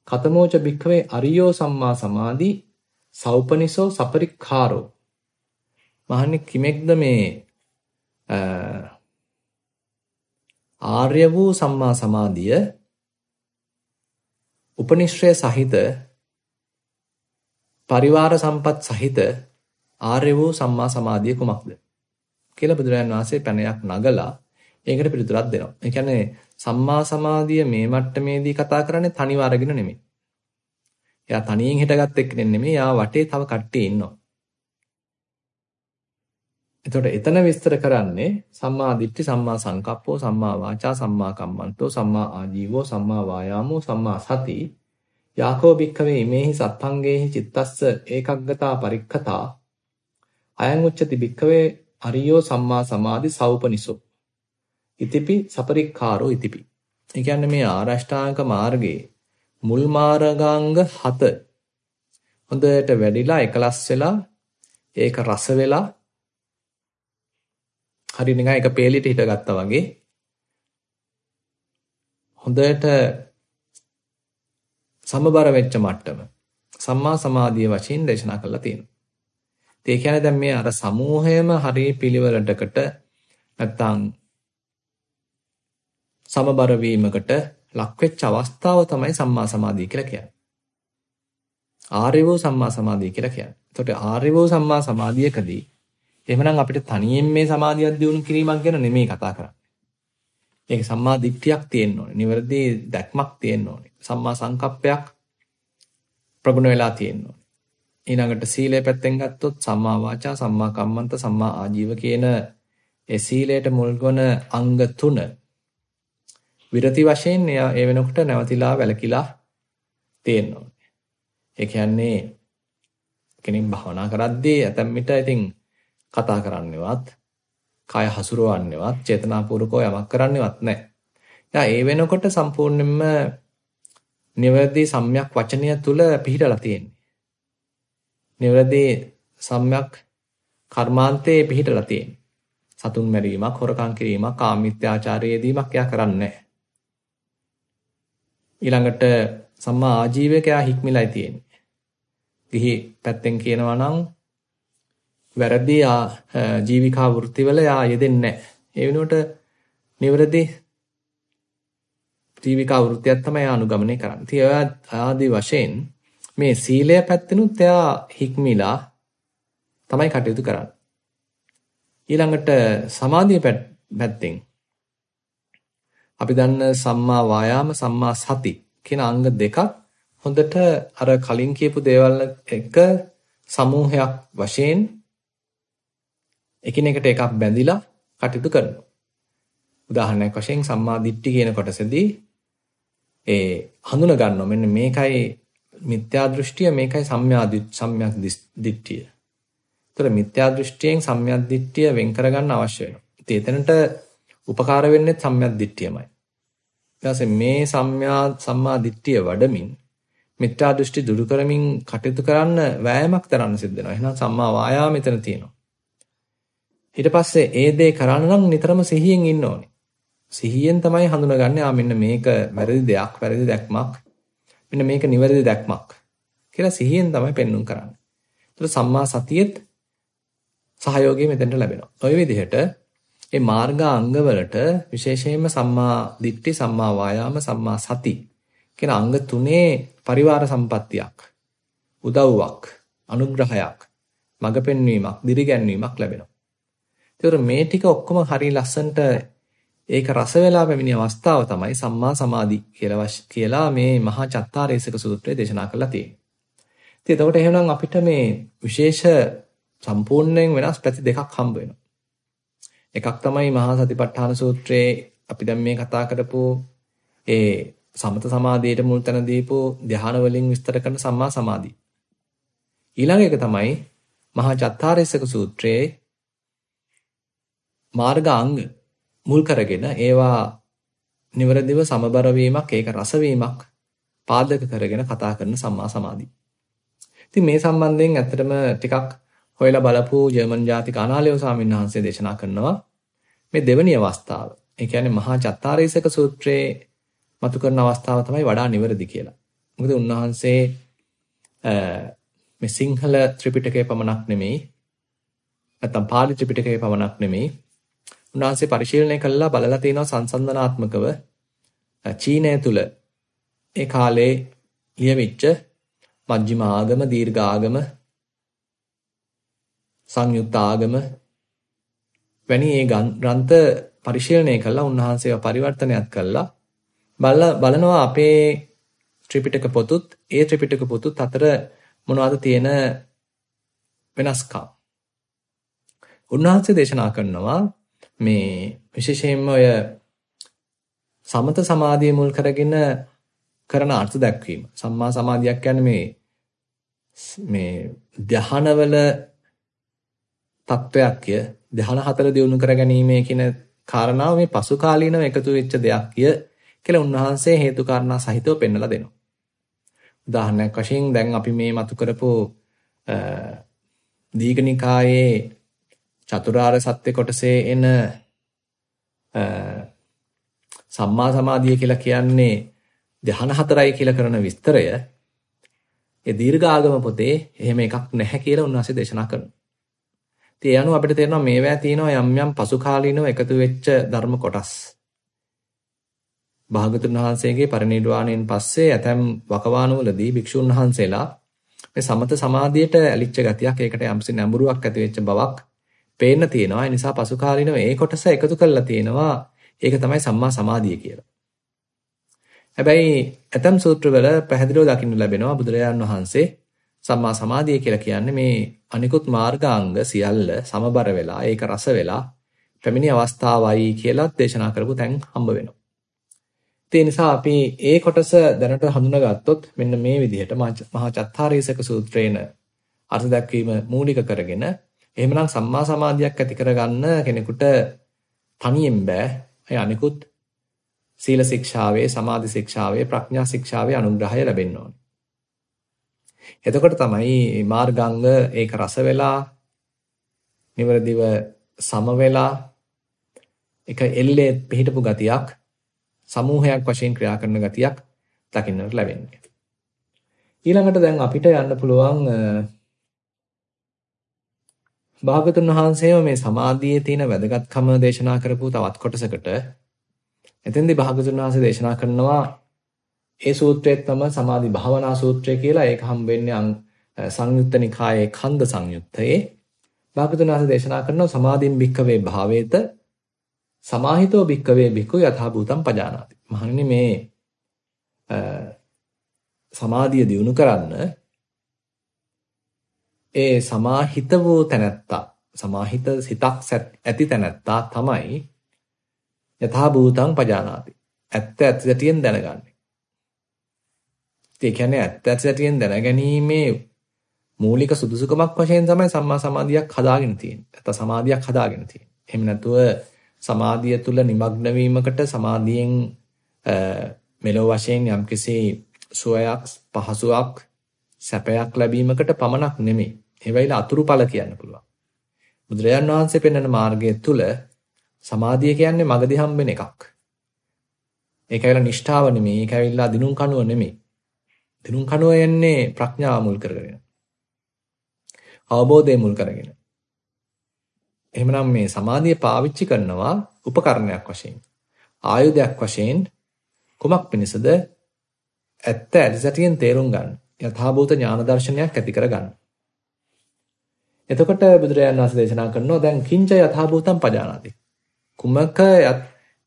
කතමෝච භික්ඛවේ අරියෝ සම්මා සමාධි සෞපනිසෝ සපරික්ඛාරෝ. මහන්නේ කිමෙක්ද මේ ආර්ය වූ සම්මා සමාධිය උපනිශ්‍රය සහිත පරිවාර සම්පත් සහිත ආර්ය වූ සම්මා සමාධිය කුමක්ද කියලා බුදුරජාන් වහන්සේ පැනයක් නගලා ඒකට පිළිතුරක් දෙනවා. ඒ කියන්නේ සම්මා සමාධිය මේ මට්ටමේදී කතා කරන්නේ තනිව අරගෙන නෙමෙයි. එයා තනියෙන් හිටගත් එක්කෙනෙක් නෙමෙයි. එයා වටේ තව කට්ටිය ඉන්නවා. එතකොට එතන විස්තර කරන්නේ සම්මා දිට්ඨි සම්මා සංකප්පෝ සම්මා වාචා සම්මා කම්මන්තෝ සම්මා ආජීවෝ සම්මා වායාමෝ සම්මා සති යාකෝ භික්ඛවේ ඉමේහි සත්ංගේහි චිත්තස්ස ඒකග්ගතා පරික්ඛතා. අයං උච්චති භික්ඛවේ අරියෝ සම්මා සමාධි සෞපනිසෝ. ඉතිපි සපරික්ඛාරෝ ඉතිපි. ඒ කියන්නේ මේ ආරෂ්ඨාංග මාර්ගයේ මුල් මාර්ගාංග 7 හොඳට වැඩිලා එකලස් වෙලා ඒක රස වෙලා හරි නිකන් එක පේලිට හිටගත්තා වගේ හොඳට සමබර වෙච්ච මට්ටම සම්මා සමාධිය වශයෙන් දේශනා කරලා තියෙනවා. ඒ කියන්නේ දැන් මේ අර සමූහයම හරි පිළිවෙලටකට නැත්තම් සමබර වීමකට ලක් වෙච්ච අවස්ථාව තමයි සම්මා සමාධිය කියලා කියන්නේ. ආර්ය වූ සම්මා සමාධිය කියලා කියන්නේ. එතකොට ආර්ය වූ සම්මා සමාධියකදී එහෙමනම් අපිට තනියෙන් මේ සමාධියක් දියුණු කිරීමක් ගැන නෙමෙයි කතා කරන්නේ. ඒක සම්මා දිට්ඨියක් තියෙන්න ඕනේ. නිවැරදි දැක්මක් තියෙන්න ඕනේ. සම්මා සංකප්පයක් ප්‍රගුණ වෙලා තියෙන්න ඕනේ. ඊළඟට සීලය පැත්තෙන් ගත්තොත් සම්මා වාචා, සම්මා කම්මන්ත, සම්මා ආජීව කියන ඒ සීලයට මුල් වන අංග තුන විරති වශයෙන් ඒ වෙනකොට නැවතිලා වැලකිලා තියෙනවා. ඒ කියන්නේ කෙනෙක් භවනා කරද්දී ඇතැම් විට ඉතින් කතා කරන්නේවත්, කය හසුරවන්නේවත්, චේතනාපූර්වකව යමක් කරන්නේවත් නැහැ. දැන් ඒ වෙනකොට සම්පූර්ණයෙන්ම නිවැරදි සම්‍යක් වචනය තුල පිහිටලා තියෙන්නේ. නිවැරදි සම්‍යක් කර්මාන්තයේ පිහිටලා තියෙන්නේ. සතුන් මැරීමක්, හොරකම් කිරීමක්, කාමීත්‍යාචාරයේදීමක් එයා කරන්නේ ඊළඟට සම්මා ආජීවක එයා හික්මිලයි තියෙන්නේ. ගිහි පැත්තෙන් කියනවා නම් වැරදි ජීවිකා වෘත්තිවල යා යෙදෙන්නේ නැහැ. ඒ වෙනුවට නිවැරදි ජීවිකා වෘත්තියක් තමයි අනුගමනය කරන්නේ. ඉතින් ආදී වශයෙන් මේ සීලය පැත්තෙනුත් එයා හික්මිලා තමයි කටයුතු කරන්නේ. ඊළඟට සමාධිය පැත්තෙන් අපි දන්න සම්මා වායාම සම්මා සති කියන අංග දෙකක් හොඳට අර කලින් කියපු දේවල් එක සමූහයක් වශයෙන් එකිනෙකට එකක් බැඳිලා කටයුතු කරනවා. උදාහරණයක් වශයෙන් සම්මා දිට්ඨි කියන කොටසදී ඒ හඳුන ගන්නවා මෙන්න මේකයි මිත්‍යා දෘෂ්ටිය මේකයි සම්‍යා සම්‍යක් දිට්ඨිය. ඒතර මිත්‍යා දෘෂ්ටියෙන් සම්‍යක් දිට්ඨිය වෙන් කරගන්න අවශ්‍ය වෙනවා. ඉතින් එතනට උපකාර වෙන්නේ සම්‍යක් දිට්ඨියමයි. ඊට මේ සම්‍යා සම්මා දිට්ඨිය වඩමින් මිත්‍යා දෘෂ්ටි දුරු කරමින් කටයුතු කරන්න වෑයමක් දරන්න සිද්ධ වෙනවා. එහෙනම් සම්මා වායාම මෙතන තියෙනවා. ඊට පස්සේ ඒ දේ කරන්න නම් නිතරම සිහියෙන් ඉන්න ඕනේ. සිහියෙන් තමයි හඳුනගන්නේ ආ මෙන්න මේක වැරදි දෙයක්, වැරදි දැක්මක්. මෙන්න මේක නිවැරදි දැක්මක් කියලා සිහියෙන් තමයි පෙන්눔 කරන්නේ. ඒතර සම්මා සතියෙත් සහයෝගය මෙතෙන්ට ලැබෙනවා. ওই විදිහට මේ මාර්ගාංග වලට විශේෂයෙන්ම සම්මා දිට්ඨි, සම්මා වායාම, සම්මා සති කියන අංග තුනේ පරිවාර සම්පත්තියක් උදව්වක් අනුග්‍රහයක් මඟ පෙන්වීමක් දිරිගැන්වීමක් ලැබෙනවා ඒතර මේ ටික ඔක්කොම හරි ලස්සනට ඒක රස වෙලා පැමිණි අවස්ථාව තමයි සම්මා සමාධි කියලා කියලා මේ මහා චත්තාරේසක සූත්‍රය දේශනා කරලා තියෙන්නේ. ඉතින් එතකොට එහෙනම් අපිට මේ විශේෂ සම්පූර්ණයෙන් වෙනස් පැති දෙකක් හම්බ වෙනවා. එකක් තමයි මහා සතිපට්ඨාන සූත්‍රයේ අපි දැන් මේ කතා කරපු ඒ සමත සමාධියට මුල් තැන දීපු ධ්‍යාන වලින් විස්තර කරන සම්මා සමාධිය. ඊළඟ එක තමයි මහා චත්තාරේසක සූත්‍රයේ මාර්ගාංග මුල් කරගෙන ඒවා නිවරදිව සමබර වීමක් ඒක රස වීමක් පාදක කරගෙන කතා කරන සම්මා සමාධිය. ඉතින් මේ සම්බන්ධයෙන් ඇත්තටම ටිකක් හොයලා බලපු ජර්මන් ජාතික අනාලයෝ ස්වාමීන් වහන්සේ දේශනා කරනවා මේ දෙවැනි අවස්ථාව. ඒ කියන්නේ මහා චත්තාරීසක සූත්‍රයේ මතු කරන අවස්ථාව තමයි වඩා නිවැරදි කියලා. මොකද උන්වහන්සේ මේ සිංහල ත්‍රිපිටකය පමණක් නෙමෙයි නැත්නම් පාලි ත්‍රිපිටකය පමණක් නෙමෙයි උන්වහන්සේ පරිශීලනය කළා බලලා තිනවා සංසන්දනාත්මකව. චීනය තුල ඒ කාලේ ලියවිච්ච මජ්ක්‍ධිම ආගම දීර්ඝ ආගම සංයුක්ත ආගම වැනි ඒ ග්‍රන්ථ පරිශීලනය කළා උන්වහන්සේව පරිවර්තනයත් කළා. බලලා බලනවා අපේ ත්‍රිපිටක පොතුත් ඒ ත්‍රිපිටක පොතුත් අතර මොනවද තියෙන වෙනස්කම්? උන්වහන්සේ දේශනා කරනවා මේ විශේෂයෙන්ම ඔය සමත සමාධිය මුල් කරගෙන කරන අර්ථ දැක්වීම. සම්මා සමාධියක් කියන්නේ මේ මේ ධානවල තත්වයක්ය. ධාන හතර දියුණු කරගැනීමේ කියන කාරණාව මේ පසු කාලීනව එකතු වෙච්ච දෙයක්ය කියලා උන්වහන්සේ හේතු කාරණා සහිතව පෙන්වලා දෙනවා. උදාහරණයක් වශයෙන් දැන් අපි මේ මතු කරපු දීඝනිකායේ චතුරාර්ය සත්‍ය කොටසේ එන සම්මා සමාධිය කියලා කියන්නේ ධ්‍යාන හතරයි කියලා කරන විස්තරය ඒ දීර්ඝාගම පොතේ එහෙම එකක් නැහැ කියලා උන්වහන්සේ දේශනා කරනවා. ඉතින් ඒ අනුව අපිට තේරෙනවා මේවැය තියෙනවා යම් යම් පසු කාලීනව එකතු වෙච්ච ධර්ම කොටස්. භාගතුන් වහන්සේගේ පරිනිර්වාණයෙන් පස්සේ ඇතැම් වකවානුවලදී භික්ෂුන් වහන්සේලා මේ සමත සමාධියට ඇලිච්ච ගතියක් ඒකට යම්සි නැඹුරුවක් ඇති වෙච්ච බවක් පේන්න තියෙනවා. ඒ නිසා පසු කාලිනව ඒ කොටස එකතු කරලා තියෙනවා. ඒක තමයි සම්මා සමාධිය කියලා. හැබැයි ඇතම් සූත්‍රවල පැහැදිලිව දකින්න ලැබෙනවා බුදුරජාන් වහන්සේ සම්මා සමාධිය කියලා කියන්නේ මේ අනිකුත් මාර්ගාංග සියල්ල සමබර වෙලා ඒක රස වෙලා පැමිණි අවස්ථාවයි කියලා දේශනා කරපු තැන් හම්බ වෙනවා. ඒ නිසා අපි ඒ කොටස දැනට හඳුනාගත්තොත් මෙන්න මේ විදිහට මහා චත්තාරීසක සූත්‍රේන අර්ථ දක්වීම මූලික කරගෙන එහෙමනම් සම්මා සමාධියක් ඇති කරගන්න කෙනෙකුට තනියෙන් බෑ. ඒ අනිකුත් සීල ශික්ෂාවේ, සමාධි ශික්ෂාවේ, ප්‍රඥා ශික්ෂාවේ අනුග්‍රහය ලැබෙන්න ඕනේ. එතකොට තමයි මාර්ගාංග ඒක රස වෙලා නිවරදිව සම වෙලා එක එල්ලේ පිහිටපු ගතියක් සමූහයක් වශයෙන් ක්‍රියා කරන ගතියක් දකින්නට ලැබෙන්නේ. ඊළඟට දැන් අපිට යන්න පුළුවන් භාගතුන් වහන්සේම මේ සමාධියේ තියෙන වැදගත්කම දේශනා කරපු තවත් කොටසකට එතෙන්දී භාගතුන් වහන්සේ දේශනා කරනවා ඒ සූත්‍රයත් තමයි සමාධි භාවනා සූත්‍රය කියලා ඒක හම් වෙන්නේ සංයුත්ත නිකායේ කන්ද සංයුත්තේ භාගතුන් වහන්සේ දේශනා කරනවා සමාධින් භික්කවේ භාවේත සමාහිතෝ භික්කවේ භික්ඛු යථා භූතම් පජානාති. මහණෙනි මේ සමාධිය දියුණු කරන්න ඒ සමාහිත වූ තැනැත්තා සමාහිත සිතක් ඇති තැනැත්තා තමයි යථා භූතං පජානාති. ඇත්ත ඇත්තටියෙන් දැනගන්නේ. ඒ කියන්නේ ඇත්ත ඇත්තටියෙන් දැනගැනීමේ මූලික සුදුසුකමක් වශයෙන් තමයි සම්මා සමාධියක් හදාගෙන තියෙන්නේ. නැත්නම් සමාධියක් හදාගෙන තියෙන්නේ. එහෙම නැතුව සමාධිය තුල নিমগ্ন වීමකට සමාධියෙන් මෙලොව වශයෙන් යම්කිසි සුවයක් පහසුවක් සැපයක් ලැබීමකට පමණක් නෙමෙයි. ඒ වෙයිලා අතුරුඵල කියන්න පුළුවන්. බුදුරජාන් වහන්සේ පෙන්වන මාර්ගය තුල සමාධිය කියන්නේ මගදී හම්බෙන එකක්. ඒක ඇවිල්ලා නිෂ්ඨාව නෙමෙයි. ඒක ඇවිල්ලා දිනුම් කණුව නෙමෙයි. දිනුම් කණුව යන්නේ ප්‍රඥාව මුල් කරගෙන. අවබෝධය මුල් කරගෙන. එහෙමනම් මේ සමාධිය පාවිච්චි කරනවා උපකරණයක් වශයෙන්. ආයුධයක් වශයෙන් කුමක් පිණිසද? ඇත්ත ඇලිසටියෙන් තේරුම් ගන්න. යථාභූත ඥාන දර්ශනයක් ඇති කර ගන්න. එතකොට බුදුරජාණන් වහන්සේ දේශනා කරනවා දැන් කිංච යථාභූතම් පජානාති. කුමක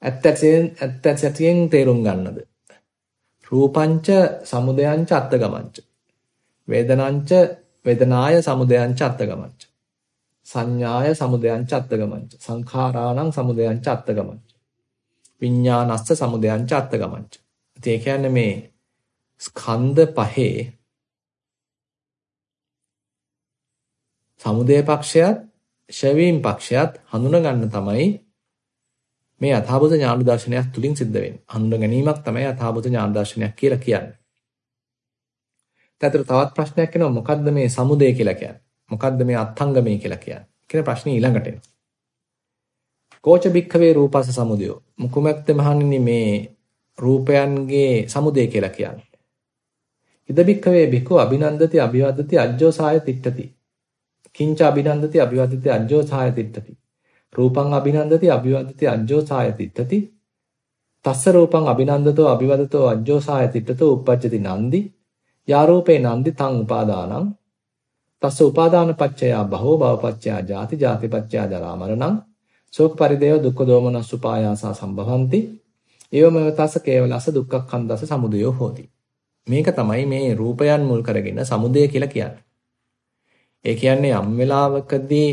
ඇත්තැසියෙන් ඇත්තැසියෙන් තේරුම් ගන්නද? රූපංච සමුදයංච අත්තගමංච. වේදනංච වේදනාය සමුදයංච අත්තගමංච. සංඥාය සමුදයංච අත්තගමංච. සංඛාරාණං සමුදයංච අත්තගමංච. විඥානස්ස සමුදයංච අත්තගමංච. ඒ කියන්නේ මේ ස්කන්ධ පහේ සමුදය පක්ෂයත් ෂවීම් පක්ෂයත් හඳුන ගන්න තමයි මේ යථාභූත ඥාන දර්ශනයක් තුලින් සිද්ධ වෙන්නේ. හඳුන ගැනීමක් තමයි යථාභූත ඥාන දර්ශනයක් කියලා කියන්නේ. ඊටතර තවත් ප්‍රශ්නයක් එනවා මොකද්ද මේ සමුදය කියලා කියන්නේ? මොකද්ද මේ අත්ංගමේ කියලා කියන්නේ? කියන ප්‍රශ්නේ ඊළඟට එනවා. කෝච බික්ඛවේ රූපස සමුදයෝ. මුකුමැක්ද මහණෙනි මේ රූපයන්ගේ සමුදය කියලා කියන්නේ? ඉද බික්ඛවේ බිකෝ අභිනන්දති අභිවදති අජ්ජෝසාය තිට්ඨති. කිංච අභිනන්දති අභිවදති අජ්ජෝසාය තිට්ඨති. රූපං අභිනන්දති අභිවදති අජ්ජෝසාය තිට්ඨති. තස්ස රූපං අභිනන්දතෝ අභිවදතෝ අජ්ජෝසාය තිට්ඨතෝ uppajjati නන්දි. යා රූපේ නන්දි තං උපාදානං. තස්ස උපාදාන පච්චයා භවෝ භව පච්චයා ජාති ජාති පච්චයා ජරා මරණං. ශෝක පරිදේව දුක්ඛ දෝමනස් උපායාසා සම්භවಂತಿ. ඒවමව තස්ස කේවලස දුක්ඛක්ඛන්දස සමුදයෝ හෝති. මේක තමයි මේ රූපයන් මුල් කරගෙන සමුදය කියලා කියන්නේ. ඒ කියන්නේ යම් වෙලාවකදී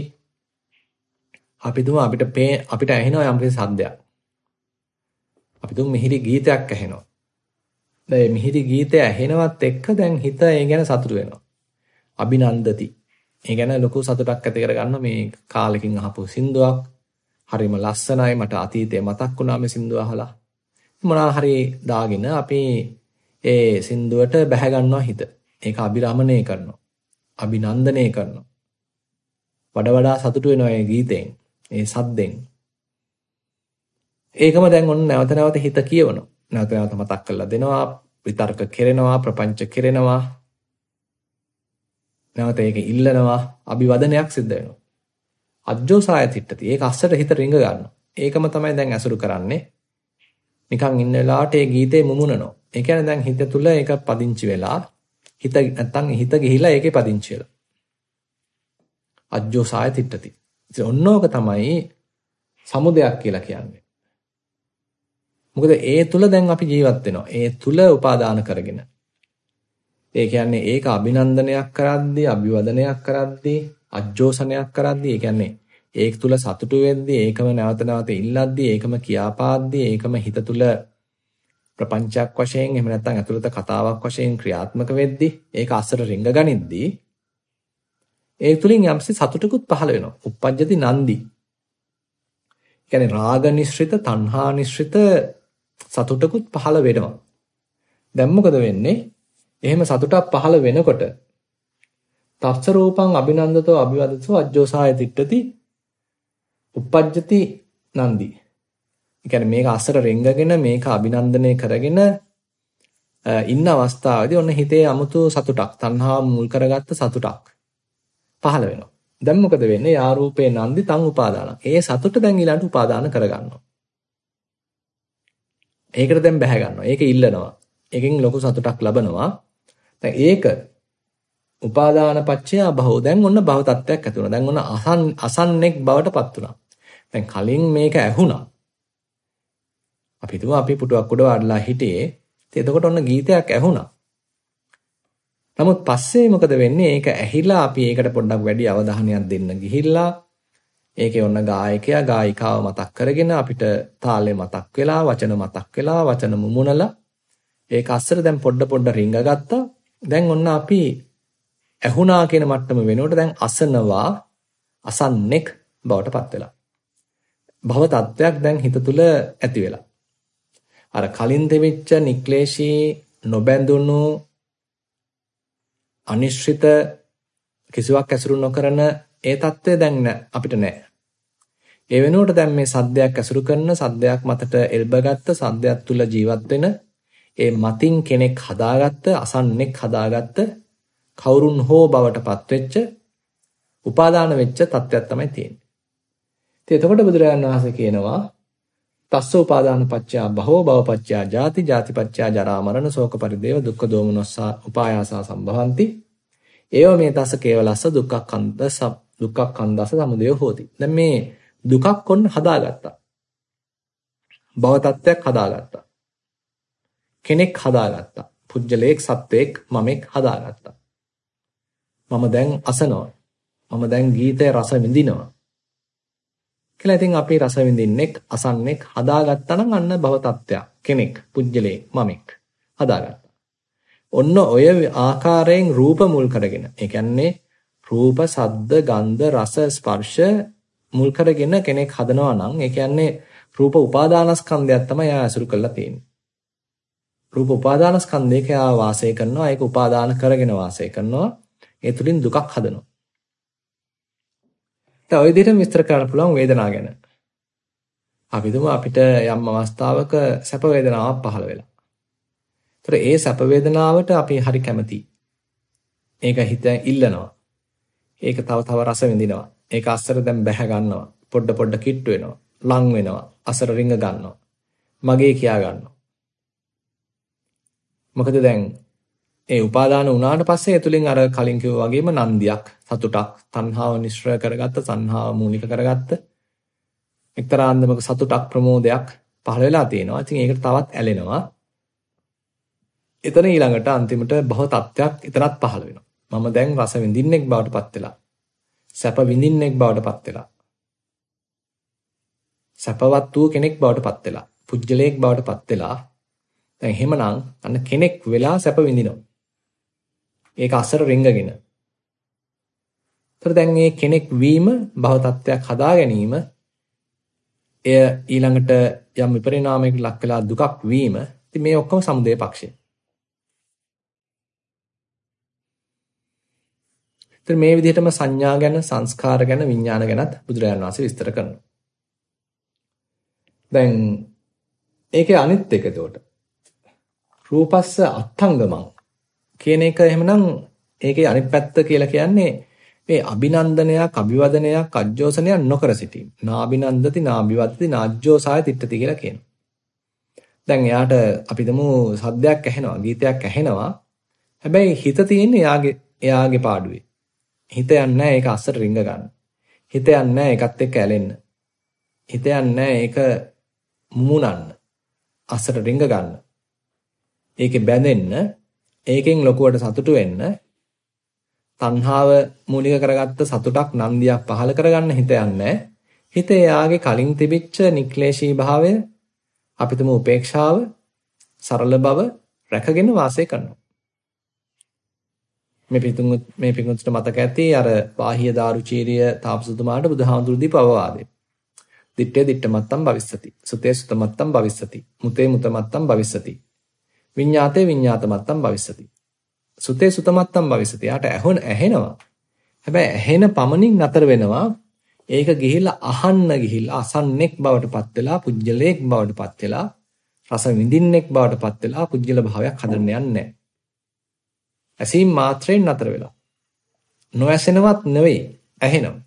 අපි දුම අපිට අපිට ඇහෙනවා යම් කිසි සද්දයක්. අපි දුම මිහිරි ගීතයක් ඇහෙනවා. දැන් මිහිරි ගීතය ඇහෙනවත් එක්ක දැන් හිත ඒ ගැන සතුටු වෙනවා. අභිනන්දති. ඒ ගැන ලොකු සතුටක් ඇති කරගන්න මේ කාලෙකින් අහපු සින්දුවක්. හරිම ලස්සනයි මට අතීතේ මතක් වුණා මේ සින්දුව අහලා. මොනවා හරි දාගෙන අපි ඒ සින්දුවට බැහැ ගන්නවා හිත. ඒක අභිරමණය කරනවා. අභිනන්දනය කරනවා. වඩා වඩා සතුටු වෙනවා ඒ ගීතෙන්, ඒ සද්දෙන්. ඒකම දැන් ඔන්න නැවත නැවත හිත කියවනවා. නැවත නැවත මතක් කරලා දෙනවා, විතර්ක කෙරෙනවා, ප්‍රපංච කෙරෙනවා. නැවත ඒක ඉල්ලනවා, අභිවදනයක් සිද්ධ වෙනවා. අජ්ජෝසාය තිට්ඨති. ඒක අස්සට හිත රිංග ගන්නවා. ඒකම තමයි දැන් අසුරු කරන්නේ. නිකන් ඉන්න වෙලාවට ඒ ගීතේ මුමුණනවා. ඒ කියන්නේ දැන් හිත තුල ඒක පදිංචි වෙලා හිත නැත්තම් හිත ගිහිලා ඒකේ පදිංචි වෙලා. අජ්ජෝ සාය තිට්ඨති. ඉතින් ඔන්නෝක තමයි සමුදයක් කියලා කියන්නේ. මොකද ඒ තුල දැන් අපි ජීවත් වෙනවා. ඒ තුල උපාදාන කරගෙන. ඒ කියන්නේ ඒක අභිනන්දනයක් කරද්දී, අභිවදනයක් කරද්දී, අජ්ජෝසනයක් කරද්දී, ඒ කියන්නේ ඒක තුල සතුටු වෙද්දී, ඒකම නැවත නැවත ඉල්ලද්දී, ඒකම කියාපාද්දී, ඒකම හිත තුල ප්‍රපංචයක් වශයෙන් එහෙම නැත්නම් ඇතුළත කතාවක් වශයෙන් ක්‍රියාත්මක වෙද්දී, ඒක අසර රිංග ගනිද්දී ඒ තුලින් යම්සි සතුටකුත් පහළ වෙනවා. uppajjati nandi. කියන්නේ රාග නිශ්චිත, තණ්හා නිශ්චිත සතුටකුත් පහළ වෙනවා. දැන් මොකද වෙන්නේ? එහෙම සතුටක් පහළ වෙනකොට තස්ස රූපං අභිනන්දතෝ අභිවදතෝ අජ්ජෝසාය තිට්ඨති uppajjati nandi. ඒ කියන්නේ මේක අසර රෙංගගෙන මේක අභිනන්දනය කරගෙන ඉන්න අවස්ථාවේදී ඔන්න හිතේ 아무තු සතුටක් තණ්හාව මුල් කරගත්ත සතුටක් පහළ වෙනවා. දැන් මොකද වෙන්නේ? යා රූපේ නන්දි තං උපාදාන. ඒ සතුට දැන් ඊළඟට උපාදාන කරගන්නවා. ඒකට දැන් බැහැ ගන්නවා. ඒක ඉල්ලනවා. ඒකෙන් ලොකු සතුටක් ලබනවා. දැන් ඒක උපාදාන පත්‍ය භව දැන් ඔන්න භව තත්ත්වයක් ඇති වුණා. දැන් ඔන්න අසන් අසන්නෙක් බවට පත් වුණා. දැන් කලින් මේක ඇහුණා. අපි හිතමු අපි පුටුවක් උඩ වඩලා හිටියේ. ඉතින් එතකොට ඔන්න ගීතයක් ඇහුණා. නමුත් පස්සේ මොකද වෙන්නේ? ඒක ඇහිලා අපි ඒකට පොඩ්ඩක් වැඩි අවධානයක් දෙන්න ගිහිල්ලා ඒකේ ඔන්න ගායකයා ගායිකාව මතක් කරගෙන අපිට තාලේ මතක් වෙලා වචන මතක් වෙලා වචන මුමුණලා ඒක අස්සර දැන් පොඩ පොඩ රිංගගත්තා. දැන් ඔන්න අපි ඇහුණා කියන මට්ටම වෙනකොට දැන් අසනවා අසන්නෙක් බවට පත් වෙලා. භව තත්වයක් දැන් හිත තුල ඇති වෙලා. අර කලින් දෙවිච්ච නික්ලේශී නොබැඳුණු අනිශ්චිත කිසිවක් ඇසුරු නොකරන ඒ தත්ත්වය දැන් අපිට නැහැ. ඒ වෙනුවට දැන් මේ සද්දයක් ඇසුරු කරන සද්දයක් මතට එල්බගත්ත සද්දයක් තුල ජීවත් වෙන ඒ මතින් කෙනෙක් හදාගත්ත අසන්නෙක් හදාගත්ත කවුරුන් හෝ බවට පත්වෙච්ච උපාදාන වෙච්ච තත්ත්වයක් තමයි තියෙන්නේ. ඉතින් එතකොට බුදුරජාණන් වහන්සේ කියනවා තස්ස උපාදාන පච්චා භවෝ භව පච්චා ජාති ජාති පච්චා ජරා මරණ ශෝක පරිදේව දුක්ඛ දෝමනස්සා උපායාසා සම්භවಂತಿ. ඒව මේ තස්ස කේවලස්ස දුක්ඛක්ඛන්ද දුක්ඛක්ඛන්දස සමුදය හෝති. දැන් මේ දුකක් ඔන්න හදාගත්තා. භව තත්ත්වයක් හදාගත්තා. කෙනෙක් හදාගත්තා. පුජ්‍යලේක් සත්වෙක් මමෙක් හදාගත්තා. මම දැන් අසනවා. මම දැන් ගීතේ රස විඳිනවා. කියලා ඉතින් අපි රස විඳින්නෙක් අසන්නෙක් හදාගත්තා නම් අන්න භව තත්ත්වයක් කෙනෙක් පුජ්‍යලේ මමෙක් හදාගත්තා. ඔන්න ඔය ආකාරයෙන් රූප මුල් කරගෙන ඒ කියන්නේ රූප සද්ද ගන්ධ රස ස්පර්ශ මුල් කරගෙන කෙනෙක් හදනවා නම් ඒ කියන්නේ රූප උපාදානස්කන්ධයක් තමයි එයා අසුරු කරලා තියෙන්නේ. රූප උපාදානස්කන්ධයක එයා වාසය කරනවා ඒක උපාදාන කරගෙන වාසය කරනවා ඒ තුලින් දුකක් හදනවා. දැන් ওই විදිහට විස්තර කරන්න පුළුවන් වේදනාව ගැන. අපි දුම අපිට යම් අවස්ථාවක සැප වේදනාවක් පහළ වෙලා. ඒතර ඒ සැප වේදනාවට අපි හරි කැමතියි. ඒක හිත ඉල්ලනවා. ඒක තව තව රස විඳිනවා. ඒක අස්සර දැන් බැහැ ගන්නවා. පොඩ පොඩ කිට්ටු වෙනවා. ලං වෙනවා. අසර රිංග ගන්නවා. මගේ කියා ගන්නවා. මොකද දැන් ඒ උපාදාන වුණාට පස්සේ ඒ තුලින් අර කලින් කිව්වා වගේම නන්දියක් සතුටක් තණ්හාව නිශ්චය කරගත්ත තණ්හාව මූලික කරගත්ත එක්තරා අන්දමක සතුටක් ප්‍රමෝදයක් පහළ වෙලා තියෙනවා. ඉතින් ඒකට තවත් ඇලෙනවා. එතන ඊළඟට අන්තිමට භව තත්ත්වයක් එතනත් පහළ වෙනවා. මම දැන් රස විඳින්නෙක් බවට පත් වෙලා. සැප විඳින්නෙක් බවට පත් වෙලා. සැපවත් වූ කෙනෙක් බවට පත් වෙලා. පුජ්‍යලයක් බවට පත් වෙලා. දැන් එහෙමනම් අන්න කෙනෙක් වෙලා සැප විඳිනවා. ඒක අසර රිංගගෙන. ඒතර දැන් මේ කෙනෙක් වීම භව තත්ත්වයක් හදා ගැනීම එය ඊළඟට යම් විපරිණාමයකට ලක් වෙලා දුකක් වීම. ඉතින් මේ ඔක්කොම සමුදේ පක්ෂය. ඉතින් මේ විදිහටම සංඥා ගැන, සංස්කාර ගැන, විඥාන ගැනත් බුදුරජාණන් වහන්සේ විස්තර කරනවා. දැන් ඒකේ අනිත් එක එතකොට රූපස්ස අත්ංගමං කියන එක එහෙමනම් ඒකේ අනිත් පැත්ත කියලා කියන්නේ මේ අභිනන්දනයක් අභිවදනයක් අජ්ජෝසනයක් නොකර සිටීම. නාබිනන්දති නාබිවද්දති නාජ්ජෝසාය තිට්ඨති කියලා කියනවා. දැන් එයාට අපි දමු සද්දයක් ඇහෙනවා, ගීතයක් ඇහෙනවා. හැබැයි හිත තියෙන්නේ එයාගේ එයාගේ පාඩුවේ. හිත යන්නේ ඒක අස්සට රිංග ගන්න. හිත යන්නේ ඒකත් එක්ක ඇලෙන්න. හිත යන්නේ ඒක මුමුණන්න. අස්සට රිංග ගන්න. ඒකේ බැඳෙන්න ඒකෙන් ලොකුවට සතුටු වෙන්න තණ්හාව මූලික කරගත්ත සතුටක් නන්දියක් පහල කරගන්න හිත යන්නේ. හිත එයාගේ කලින් තිබිච්ච නික්ලේශී භාවය අපිටම උපේක්ෂාව සරල බව රැකගෙන වාසය කරනවා. මේ පිටුන් මේ පිටුන්ට මතක ඇති අර බාහිය දාරුචීරිය තාපසතුමාට බුදුහාමුදුරු දීප අවවාදේ. දිත්තේ දිත්තමත්තම් භවිස්සති. සුතේ සුතමත්තම් භවිස්සති. මුතේ මුතමත්තම් භවිස්සති. විඤ්ඤාතේ විඤ්ඤාතමත්තම් භවිස්සති. සුතේ සුතමත්තම් භවිස්සති. යාට ඇහුන ඇහෙනවා. හැබැයි ඇහෙන පමණින් නතර වෙනවා. ඒක ගිහිල්ලා අහන්න ගිහිල්ලා අසන්නෙක් බවට පත් වෙලා පුජ්‍යලයක් බවට පත් වෙලා රස විඳින්නෙක් බවට පත් වෙලා පුජ්‍යල භාවයක් හදන්න යන්නේ ඇසීම් මාත්‍රයෙන් නතර වෙලා. නොඇසෙනවත් නෙවෙයි ඇහෙනවා.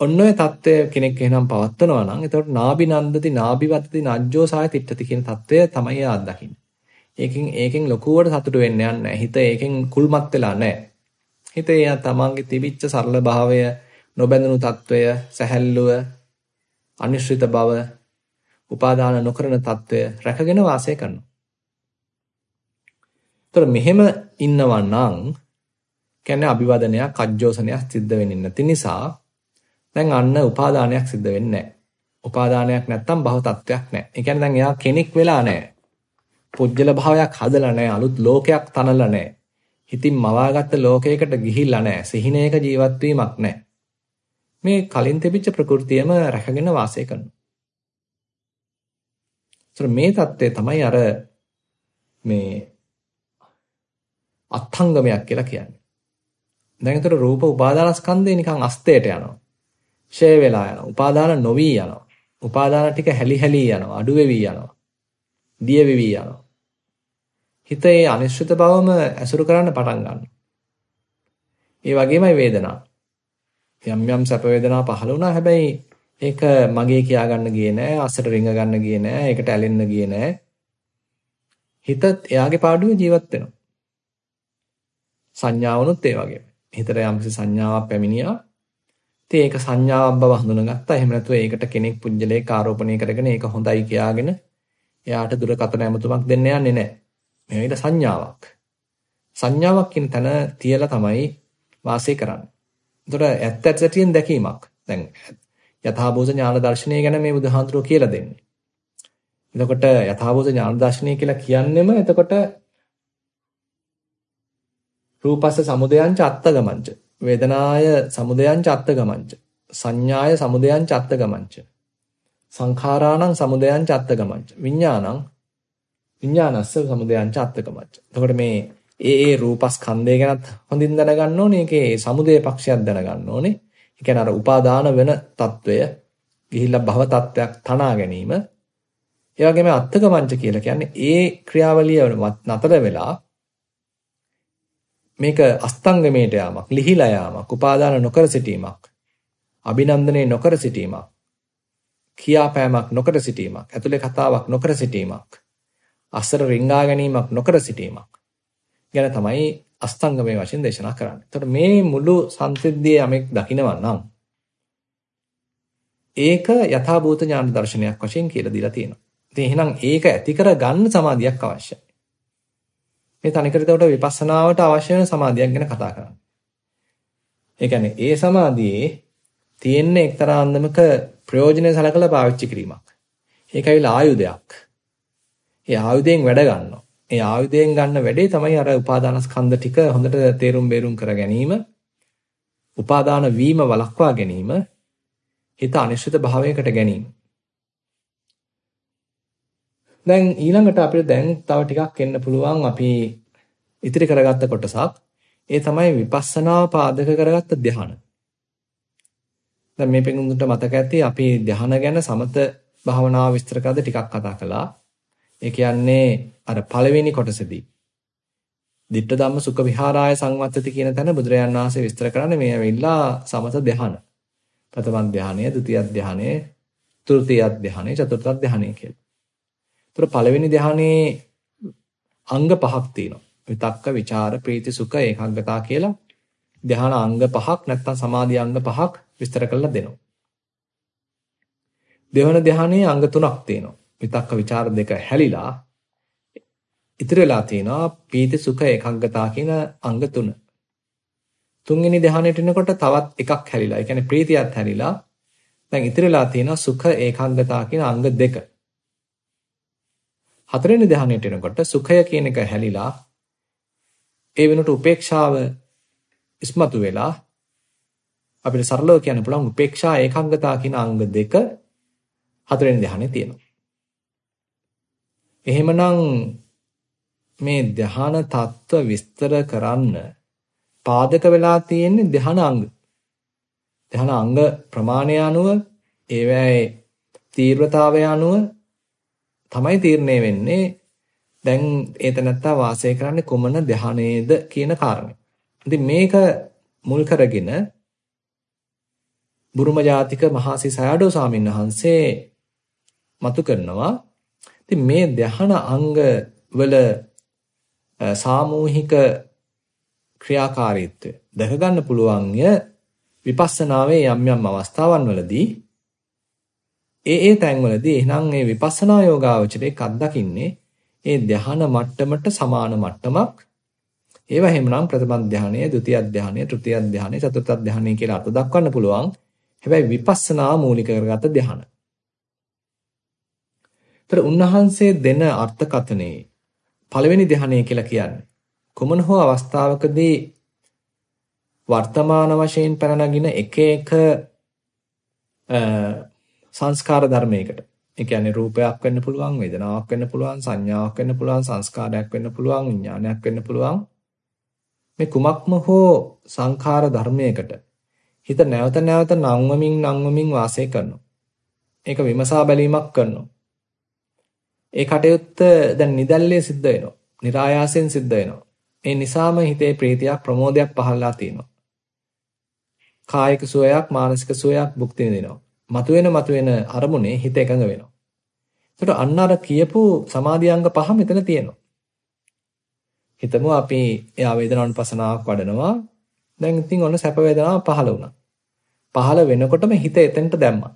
ඔන්න ඔය தত্ত্বය කෙනෙක් එහෙනම් පවත්නවා නම් එතකොට නාබි නන්දති නාබි වතති නජ්ජෝ සාය තිට්ඨති කියන தত্ত্বය තමයි එයා අත්දකින්නේ. ඒකෙන් ඒකෙන් ලොකුවට සතුට වෙන්න යන්නේ හිත ඒකෙන් කුල්මත් වෙලා නැහැ. හිත එයා තමන්ගේ තිබිච්ච සරල භාවය, නොබැඳුණු తত্ত্বය, සැහැල්ලුව, අනිශ්චිත බව, උපාදාන නොකරන తত্ত্বය රැකගෙන වාසය කරනවා. ඒතර මෙහෙම ඉන්නවා නම් කියන්නේ අභිවදනයක්, අජ්ජෝසනයක් සිද්ධ වෙන්නේ නැති නිසා දැන් අන්න උපාදානයක් සිද්ධ වෙන්නේ නැහැ. උපාදානයක් නැත්තම් භව තත්වයක් නැහැ. ඒ කියන්නේ දැන් එයා කෙනෙක් වෙලා නැහැ. පුජ්‍යල භාවයක් හදලා නැහැ. අලුත් ලෝකයක් තනලා නැහැ. හිතින් මවාගත්ත ලෝකයකට ගිහිල්ලා නැහැ. සිහිනයක ජීවත් වීමක් නැහැ. මේ කලින් තිබිච්ච ප්‍රകൃතියම රැකගෙන වාසය කරනවා. ඒතර මේ தත්ත්වය තමයි අර මේ අත්ංගමයක් කියලා කියන්නේ. දැන් ඒතර රූප උපාදානස්කන්ධය නිකන් අස්තයට යනවා. ෂේ වෙලා යනවා. උපාදාන නොවි යනවා. උපාදාන ටික හැලි හැලි යනවා. අඩු වෙවි යනවා. දිය වෙවි යනවා. හිතේ අනිශ්චිත බවම ඇසුරු කරන්න පටන් ගන්නවා. ඒ වගේමයි වේදනාව. යම් යම් සැප වේදනා පහළ වුණා හැබැයි ඒක මගේ කියා ගන්න ගියේ නෑ අස්සට රිංග ගන්න ගියේ නෑ ඒකට ඇලෙන්න ගියේ නෑ හිතත් එයාගේ පාඩුවේ ජීවත් වෙනවා සංඥාවනුත් ඒ වගේ හිතට යම්කිසි සංඥාවක් පැමිණියා ඉතින් ඒක සංඥාවක් බව හඳුනගත්තා එහෙම නැතුව ඒකට කෙනෙක් පුජ්‍යලයක ආරෝපණය කරගෙන ඒක හොඳයි කියාගෙන එයාට දුරකථන ඇමතුමක් දෙන්න යන්නේ නැහැ මේවිත සංඥාවක්. සංඥාවක් කියන තැන තියලා තමයි වාසය කරන්නේ. ඒතර ඇත්ත ඇත්තටියෙන් දැකීමක්. දැන් යථාභූත ඥාන දර්ශනය ගැන මේ බුදුහාඳුරෝ කියලා දෙන්නේ. එතකොට යථාභූත ඥාන දර්ශනය කියලා කියන්නෙම එතකොට රූපස්ස සමුදයංච අත්තගමංච වේදනාය සමුදයං චත්ත ගමංච. සංඥාය සමුදයං චත්ත ගමංච. සංඛාරාණං සමුදයං චත්ත ගමංච. විඥානං විඥානස්ස සමුදයං චත්ත ගමංච. එතකොට මේ ඒ ඒ රූපස්කන්ධය ගැනත් හොඳින් දැනගන්න ඕනේ. ඒකේ සමුදය පක්ෂයක් දැනගන්න ඕනේ. ඒ කියන්නේ අර උපාදාන වෙන తত্ত্বය ගිහිල්ලා භව తত্ত্বයක් තනා ගැනීම. ඒ වගේම අත්තකමංච කියලා කියන්නේ ඒ ක්‍රියාවලිය නතර වෙලා මේක අස්තංගමයට යාමක්, ලිහිලා යාමක්, උපාදාන නොකර සිටීමක්, අභිනන්දනයේ නොකර සිටීමක්, කියාපෑමක් නොකර සිටීමක්, ඇතුලේ කතාවක් නොකර සිටීමක්. අස්සර රිංගා ගැනීමක් නොකර සිටීමක් ගැන තමයි අස්තංගමයේ වශයෙන් දේශනා කරන්නේ. එතකොට මේ මුළු සංසිද්ධියේ යමෙක් දකිනවා නම් ඒක යථාභූත ඥාන දර්ශනයක් වශයෙන් කියලා දීලා තියෙනවා. ඉතින් එහෙනම් ඒක ඇති කර ගන්න සමාධියක් අවශ්‍යයි. මේ තනිකර එතකොට විපස්සනාවට අවශ්‍ය වෙන සමාධියක් ගැන කතා කරන්නේ. ඒ කියන්නේ ඒ සමාධියේ තියෙන එක්තරා අන්දමක ප්‍රයෝජනෙ සලකලා පාවිච්චි කිරීමක්. ඒකයිල ආයුධයක්. ඒ ආයුධයෙන් වැඩ ගන්නවා. ඒ ආයුධයෙන් ගන්න වැඩේ තමයි අර උපාදානස්කන්ධ ටික හොඳට තේරුම් බේරුම් කර ගැනීම. උපාදාන වීම වළක්වා ගැනීම. හිත අනිශ්චිත භාවයකට ගැනීම. දැන් ඊළඟට අපිට දැන් තව ටිකක් එන්න පුළුවන් අපි ඉතිරි කරගත්ත කොටසක්. ඒ තමයි විපස්සනාව පාදක කරගත්ත ධ්‍යාන. දැන් මේ පෙඟුන්ට මතක ඇති අපි ධ්‍යාන ගැන සමත භාවනාව විස්තර කරද්දී ටිකක් කතා කළා. ඒ කියන්නේ අර පළවෙනි කොටසේදී ditta dhamma sukha viharaaya සංවත්තති කියන තැන බුදුරජාන් වහන්සේ විස්තර කරන්නේ මේ ඇවිල්ලා සමත ධ්‍යාන. ප්‍රථම ධ්‍යානය, ဒုတိ ය ධ්‍යානය, තෘතිය ධ්‍යානය, චතුර්ථ ධ්‍යානය කියලා. ඒතර පළවෙනි ධානයේ අංග පහක් තියෙනවා. විතක්ක, ਵਿਚාර, ප්‍රීති, සුඛ, ඒකාග්‍රතාව කියලා ධාන අංග පහක් නැත්නම් සමාධි අංග පහක් විස්තර කරලා දෙනවා. දෙවන ධානයේ අංග තුනක් තියෙනවා. විතක්ක, ਵਿਚාර දෙක හැලිලා ඉතිරි වෙලා තියෙනවා ප්‍රීති, සුඛ, ඒකාග්‍රතාව කියන අංග තුන. තුන්වෙනි ධානයට එනකොට තවත් එකක් හැලිලා. ඒ කියන්නේ ප්‍රීතියත් හැලිලා දැන් ඉතිරිලා තියෙනවා සුඛ ඒකාග්‍රතාව කියන අංග දෙක. හතරවෙනි ධ්‍යානෙට එනකොට සුඛය කියන එක හැලිලා ඒ වෙනකොට උපේක්ෂාව ඉස්මතු වෙලා අපිට සරලව කියන්න පුළුවන් උපේක්ෂා ඒකාග්‍රතාව කියන අංග දෙක හතරවෙනි ධ්‍යානෙ තියෙනවා. එහෙමනම් මේ ධ්‍යාන තත්ත්ව විස්තර කරන්න පාදක වෙලා තියෙන්නේ ධ්‍යාන අංග. ධ්‍යාන අංග ප්‍රමාණය අනුව ඒවැයේ තීව්‍රතාවය අනුව තමයි තීරණය වෙන්නේ දැන් ඒතනත්තා වාසය කරන්නේ කුමන ධ්‍යානයේද කියන කාරණය. ඉතින් මේක මුල් කරගෙන බුරුම ජාතික මහසි සයඩෝ ස්වාමීන් වහන්සේ මතු කරනවා. ඉතින් මේ ධ්‍යාන අංග වල සාමූහික ක්‍රියාකාරීත්වය දැක ගන්න පුළුවන්ය විපස්සනාවේ යම් යම් අවස්ථාවන් වලදී ඒ ඒ තැන්වලදී එහෙනම් මේ විපස්සනා යෝගාවචරයක් අත්දකින්නේ ඒ ධ්‍යාන මට්ටමට සමාන මට්ටමක්. ඒවා එහෙමනම් ප්‍රථම ධ්‍යානය, ဒုတိ ය ධ්‍යානය, තෘතිය ධ්‍යානය, චතුර්ථ ධ්‍යානය කියලා අත දක්වන්න පුළුවන්. හැබැයි විපස්සනා මූලික කරගත ධ්‍යාන. ତර උන්වහන්සේ දෙන අර්ථකතනේ පළවෙනි ධ්‍යානය කියලා කියන්නේ කොමන හෝ අවස්ථාවකදී වර්තමාන වශයෙන් පැන නගින එක එක සංස්කාර ධර්මයකට ඒ කියන්නේ රූපයක් වෙන්න පුළුවන් වේදනාවක් වෙන්න පුළුවන් සංඥාවක් වෙන්න පුළුවන් සංස්කාරයක් වෙන්න පුළුවන් විඥානයක් වෙන්න පුළුවන් මේ කුමක්ම හෝ සංඛාර ධර්මයකට හිත නැවත නැවත නංවමින් නංවමින් වාසය කරනවා ඒක විමසා බැලීමක් කරනවා ඒ කටයුත්ත දැන් නිදැල්ලේ සිද්ධ වෙනවා. નિરાයාසයෙන් සිද්ධ වෙනවා. ඒ නිසාම හිතේ ප්‍රීතියක් ප්‍රමෝදයක් පහළලා තියෙනවා. කායික සුවයක් මානසික සුවයක් භුක්ති විඳිනවා. මතුවෙන මතුවෙන අරමුණේ හිත එකඟ වෙනවා. ඒකට අන්න අර කියපු සමාධියංග පහ මෙතන තියෙනවා. හිතමු අපි එයා වේදනානුපසනාවක් වඩනවා. දැන් ඉතින් ඔන්න සැප වේදනාව පහළ වුණා. පහළ වෙනකොටම හිත එතෙන්ට දැම්මා.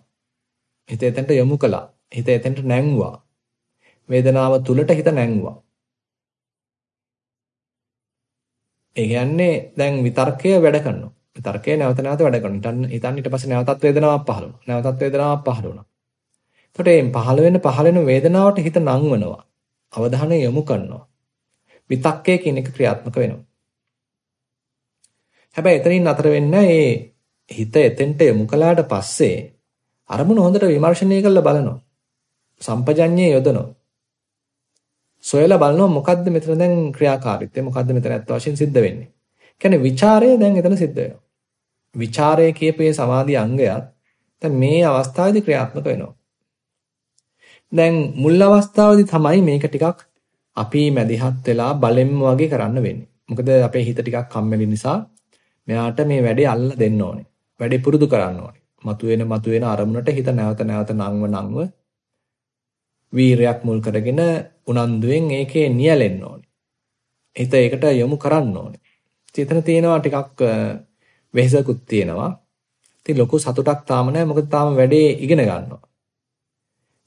හිත එතෙන්ට යොමු කළා. හිත එතෙන්ට නැංගුවා. වේදනාව තුලට හිත නැංගුවා. ඒ කියන්නේ දැන් විතර්කය වැඩ කරනවා. විතර්කය නැවත නැවත වැඩ කරනවා. හිතන්න ඊට පස්සේ නැවතත් වේදනාවක් පහළ වුණා. නැවතත් වේදනාවක් පහළ වුණා. එතකොට මේ පහළ වෙන පහළ වෙන වේදනාවට හිත නංවනවා. අවධානය යොමු කරනවා. විතක්කය කියන එක ක්‍රියාත්මක වෙනවා. හැබැයි එතනින් අතර වෙන්න ඒ හිත එතෙන්ට යොමු කළාට පස්සේ අරමුණ හොඳට විමර්ශනය කරලා බලනවා. සම්පජඤ්ඤය යොදනවා. සොයලා බලනවා මොකද්ද මෙතන දැන් ක්‍රියාකාරීත්වය මොකද්ද මෙතන ඇත්ත වශයෙන් සිද්ධ වෙන්නේ. කියන්නේ ਵਿਚාරය දැන් එතන සිද්ධ වෙනවා. ਵਿਚාරය කියපේ සමාධි අංගයත් දැන් මේ අවස්ථාවේදී ක්‍රියාත්මක වෙනවා. දැන් මුල් අවස්ථාවේදී තමයි මේක ටිකක් අපි මැදිහත් වෙලා බලෙන් වගේ කරන්න වෙන්නේ. මොකද අපේ හිත ටිකක් කම්මැලි නිසා මෙයාට මේ වැඩේ අල්ල දෙන්න ඕනේ. වැඩේ පුරුදු කරන්න ඕනේ. මතුවෙන මතුවෙන අරමුණට හිත නැවත නැවත නංව නංව වීරයක් මුල් කරගෙන උනන්දුවෙන් ඒකේ නියැලෙන්න ඕනේ. හිත ඒකට යොමු කරන්න ඕනේ. ඉතින් තියෙනවා ටිකක් වෙහෙසකුත් තියෙනවා. ඉතින් ලොකු සතුටක් තාම නැහැ මොකද තාම වැඩේ ඉගෙන ගන්නවා.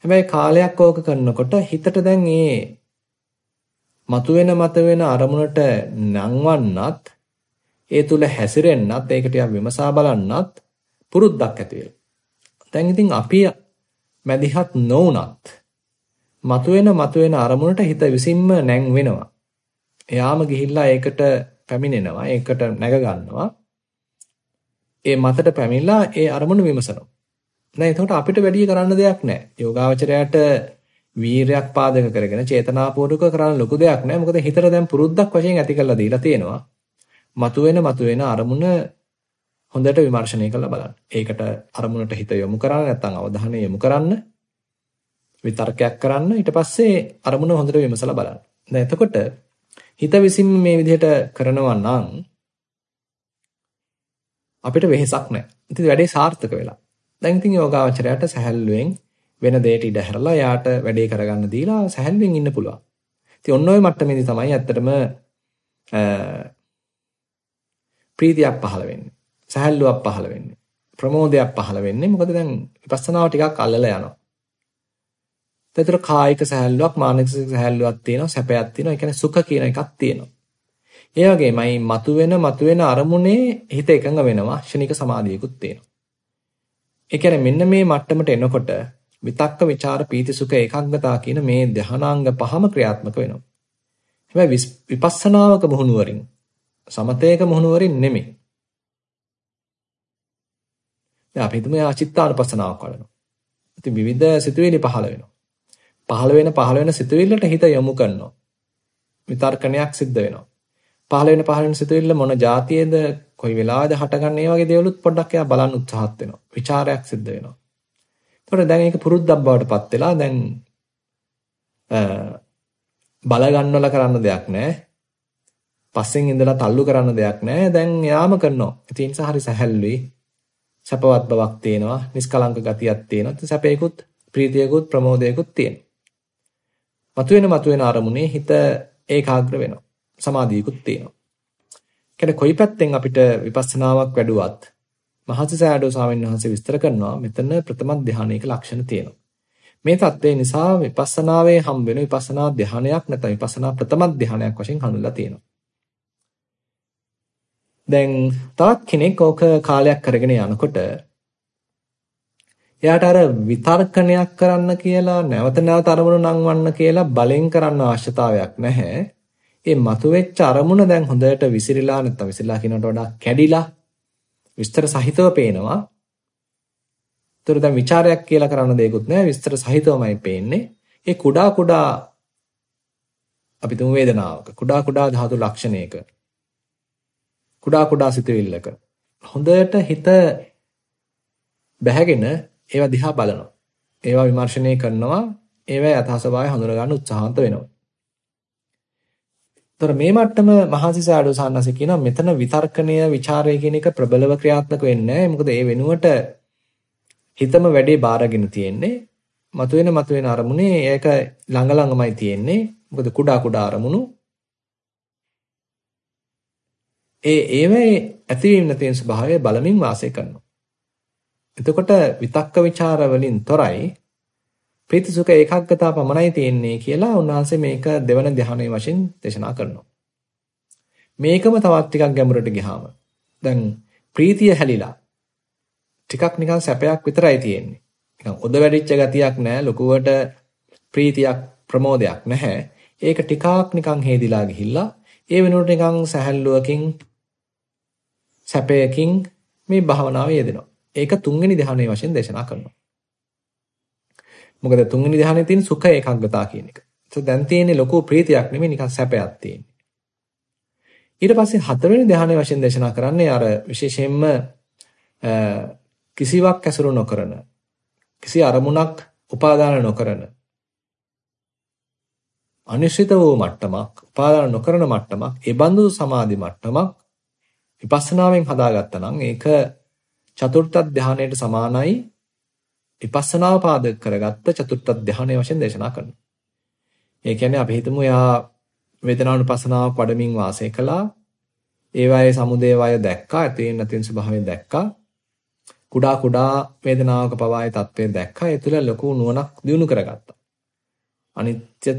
හැබැයි කාලයක් ඕක කරනකොට හිතට දැන් මේ මතුවෙන මතුවෙන අරමුණට නංවන්නත් ඒ තුල හැසිරෙන්නත් ඒක ටිකක් විමසා බලන්නත් පුරුද්දක් ඇති වෙලා. දැන් ඉතින් අපි මැදිහත් නොවුනත් මතුවෙන මතුවෙන අරමුණට හිත විසින්ම නැං වෙනවා. එයාම ගිහිල්ලා ඒකට පැමිණෙනවා. ඒකට නැග ගන්නවා. ඒ මතට පැමිණලා ඒ අරමුණ විමසනවා. දැන් එතකොට අපිට වැඩි කරන්න දෙයක් නැහැ. යෝගාවචරයට වීරයක් පාදක කරගෙන චේතනාපූර්වක කරන්න ලොකු දෙයක් නැහැ. මොකද හිතට දැන් පුරුද්දක් වශයෙන් ඇති කරලා දීලා තියෙනවා. මතුවෙන මතුවෙන අරමුණ හොඳට විමර්ශනය කරලා බලන්න. ඒකට අරමුණට හිත යොමු කරන්න නැත්නම් අවධානය යොමු කරන්න. විතර්කයක් කරන්න ඊට පස්සේ අරමුණ හොඳට විමසලා බලන්න. දැන් එතකොට හිත විසින් මේ විදිහට කරනවා නම් අපිට වෙහෙසක් නැහැ. ඉතින් වැඩේ සාර්ථක වෙලා. දැන් ඉතින් යෝගාවචරයට සැහැල්ලුවෙන් වෙන දෙයකට ඉඩ හැරලා යාට වැඩේ කරගන්න දීලා සැහැල්ලුවෙන් ඉන්න පුළුවන්. ඉතින් ඔන්න ඔය මට්ටමේදී තමයි ඇත්තටම ප්‍රීතියක් පහළ වෙන්නේ. සැහැල්ලුවක් පහළ වෙන්නේ. ප්‍රමෝදයක් පහළ වෙන්නේ. මොකද දැන් විපස්සනාව ටිකක් අල්ලලා යනවා. ඒතර කායික සහැල්ලුවක් මානසික සහැල්ලුවක් තියෙනවා සැපයක් තියෙනවා. ඒ කියන්නේ සුඛ කියන එකක් තියෙනවා. ඒ වගේමයි මතුවෙන මතුවෙන අරමුණේ හිත එකඟ වෙනවා ශනික සමාධියකුත් තියෙනවා. ඒ කියන්නේ මෙන්න මේ මට්ටමට එනකොට විතක්ක ਵਿਚාර පීති සුඛ ඒකාග්‍රතාව කියන මේ ධානාංග පහම ක්‍රියාත්මක වෙනවා. හැබැයි විපස්සනාවක මුහුණුවරින් සමතේක මුහුණුවරින් නෙමෙයි. දැන් අපි හිතමු යා චිත්තානුපස්සනාවක් වඩනවා. ඉතින් විවිධ සිතුවිලි පහළ වෙනවා. පහළ වෙන පහළ වෙන සිතුවිල්ලට හිත යොමු කරනවා. විතර්කණයක් සිද්ධ වෙනවා. පහළ වෙන පහළ වෙන සිතුවිල්ල මොන જાතියේද කොයි වෙලාවද හටගන්නේ වගේ දේවලුත් පොඩ්ඩක් එයා බලන්න උත්සාහත් වෙනවා. ਵਿਚාරයක් සිද්ධ වෙනවා. එතකොට දැන් ඒක පුරුද්දක් බවටපත් වෙලා දැන් බල ගන්නවල කරන්න දෙයක් නැහැ. පස්සෙන් ඉඳලා තල්ලු කරන්න දෙයක් නැහැ. දැන් යාම කරනවා. ඉතින් ඒ නිසා හරි සැහැල්ලුයි. සැපවත් බවක් තියෙනවා. නිෂ්කලංක ගතියක් තියෙනවා. ඉතින් සැපේකුත් ප්‍රීතියකුත් ප්‍රමෝදයකුත් තියෙනවා. මතුවෙන මතුවෙන අරමුණේ හිත ඒකාග්‍ර වෙනවා. සමාධියකුත් තියෙනවා. කියන්නේ කොයි පැත්තෙන් අපිට විපස්සනාවක් වැඩුවත් මහසි සෑඩෝ ස්වාමීන් වහන්සේ විස්තර කරනවා මෙතන ප්‍රථම ධානයක ලක්ෂණ තියෙනවා. මේ தත්ත්වය නිසා විපස්සනාවේ හම් වෙන විපස්සනා ධානයක් නැත්නම් විපස්සනා ප්‍රථම ධානයක් වශයෙන් හඳුන්වලා තියෙනවා. දැන් තවත් කෙනෙක් ඕක කාලයක් කරගෙන යනකොට එයාට අර විතර්කණයක් කරන්න කියලා නැවත නැවත අරමුණු නංවන්න කියලා බලෙන් කරන්න අවශ්‍යතාවයක් නැහැ. ඒ මතුවෙච්ච අරමුණ දැන් හොඳට විසිරීලා නැත්නම් විසිරීලා කියනට වඩා කැඩිලා විස්තර සහිතව පේනවා. ඒතර දැන් ਵਿਚාරයක් කියලා කරන්න දෙයක්වත් නැහැ විස්තර සහිතවමයි පේන්නේ. ඒ කුඩා කුඩා අපි තුමු වේදනාවක කුඩා කුඩා ධාතු ලක්ෂණයක කුඩා කුඩා සිතුවිල්ලක හොඳට හිත බැහැගෙන ඒවා දිහා බලනවා. ඒවා විමර්ශනය කරනවා. ඒවා යථා ස්වභාවය හඳුනා ගන්න උත්සාහන්ත වෙනවා. ඒතර මේ මට්ටම මහසිසාඩෝ සාන්නස කියනවා මෙතන විතර්කණය, ਵਿਚාරය කියන එක ප්‍රබලව ක්‍රියාත්මක වෙන්නේ මොකද ඒ වෙනුවට හිතම වැඩේ බාරගෙන තියෙන්නේ. මතුවෙන මතුවෙන අරමුණේ ඒක ළඟ ළඟමයි තියෙන්නේ. මොකද කුඩා කුඩා අරමුණු. ඒ ඒවේ ඇතිවීම නැතිවීම ස්වභාවය බලමින් වාසය කරනවා. එතකොට විතක්ක ਵਿਚාර වලින් තොරයි ප්‍රීතිසුඛ ඒකාග්‍රතාව පමණයි තියෙන්නේ කියලා උන්වහන්සේ මේක දෙවන ධ්‍යානයේ වශයෙන් දේශනා කරනවා. මේකම තවත් ටිකක් ගැඹුරට ගියාම දැන් ප්‍රීතිය හැලිලා ටිකක් නිකන් සැපයක් විතරයි තියෙන්නේ. නිකන් ඔද වැඩිච්ච ගතියක් නැහැ ලොකුවට ප්‍රීතියක් ප්‍රමෝදයක් නැහැ. ඒක ටිකක් නිකන් හේදිලා ගිහිල්ලා ඒ වෙනුවට නිකන් සැහැල්ලුවකින් සැපයකින් මේ භාවනාව යෙදෙනවා. ඒක තුන්වෙනි ධ්‍යානයේ වශයෙන් දේශනා කරනවා. මොකද තුන්වෙනි ධ්‍යානයේ තියෙන සුඛ ඒකාග්‍රතාව කියන එක. ඒක දැන් තියෙන්නේ ලොකු ප්‍රීතියක් නෙමෙයි නිකන් සැපයක් තියෙන්නේ. ඊට පස්සේ හතරවෙනි ධ්‍යානයේ වශයෙන් දේශනා කරන්නේ අර විශේෂයෙන්ම කිසිවක් ඇසුරු නොකරන කිසි අරමුණක් උපාදාන නොකරන අනිශ්චිත වූ මට්ටමක් උපාදාන නොකරන මට්ටමක් ඒ බඳු සමාධි මට්ටමක් විපස්සනාවෙන් හදාගත්තා නම් ඒක චතුර්ථ ධානයට සමානයි විපස්සනාව පාදක කරගත්ත චතුර්ථ ධානය වශයෙන් දේශනා කරනවා. ඒ කියන්නේ අපි හිතමු යා වේදනානුපස්සනාවක් වඩමින් වාසය කළා. ඒවායේ සමුදේ වය දැක්කා, ඇතිවෙන නැතිවෙන ස්වභාවය දැක්කා. කුඩා කුඩා වේදනාවක පවායේ தත්ත්වය දැක්කා. ඒ තුළ ලොකු නුවණක් දිනු කරගත්තා. අනිත්‍ය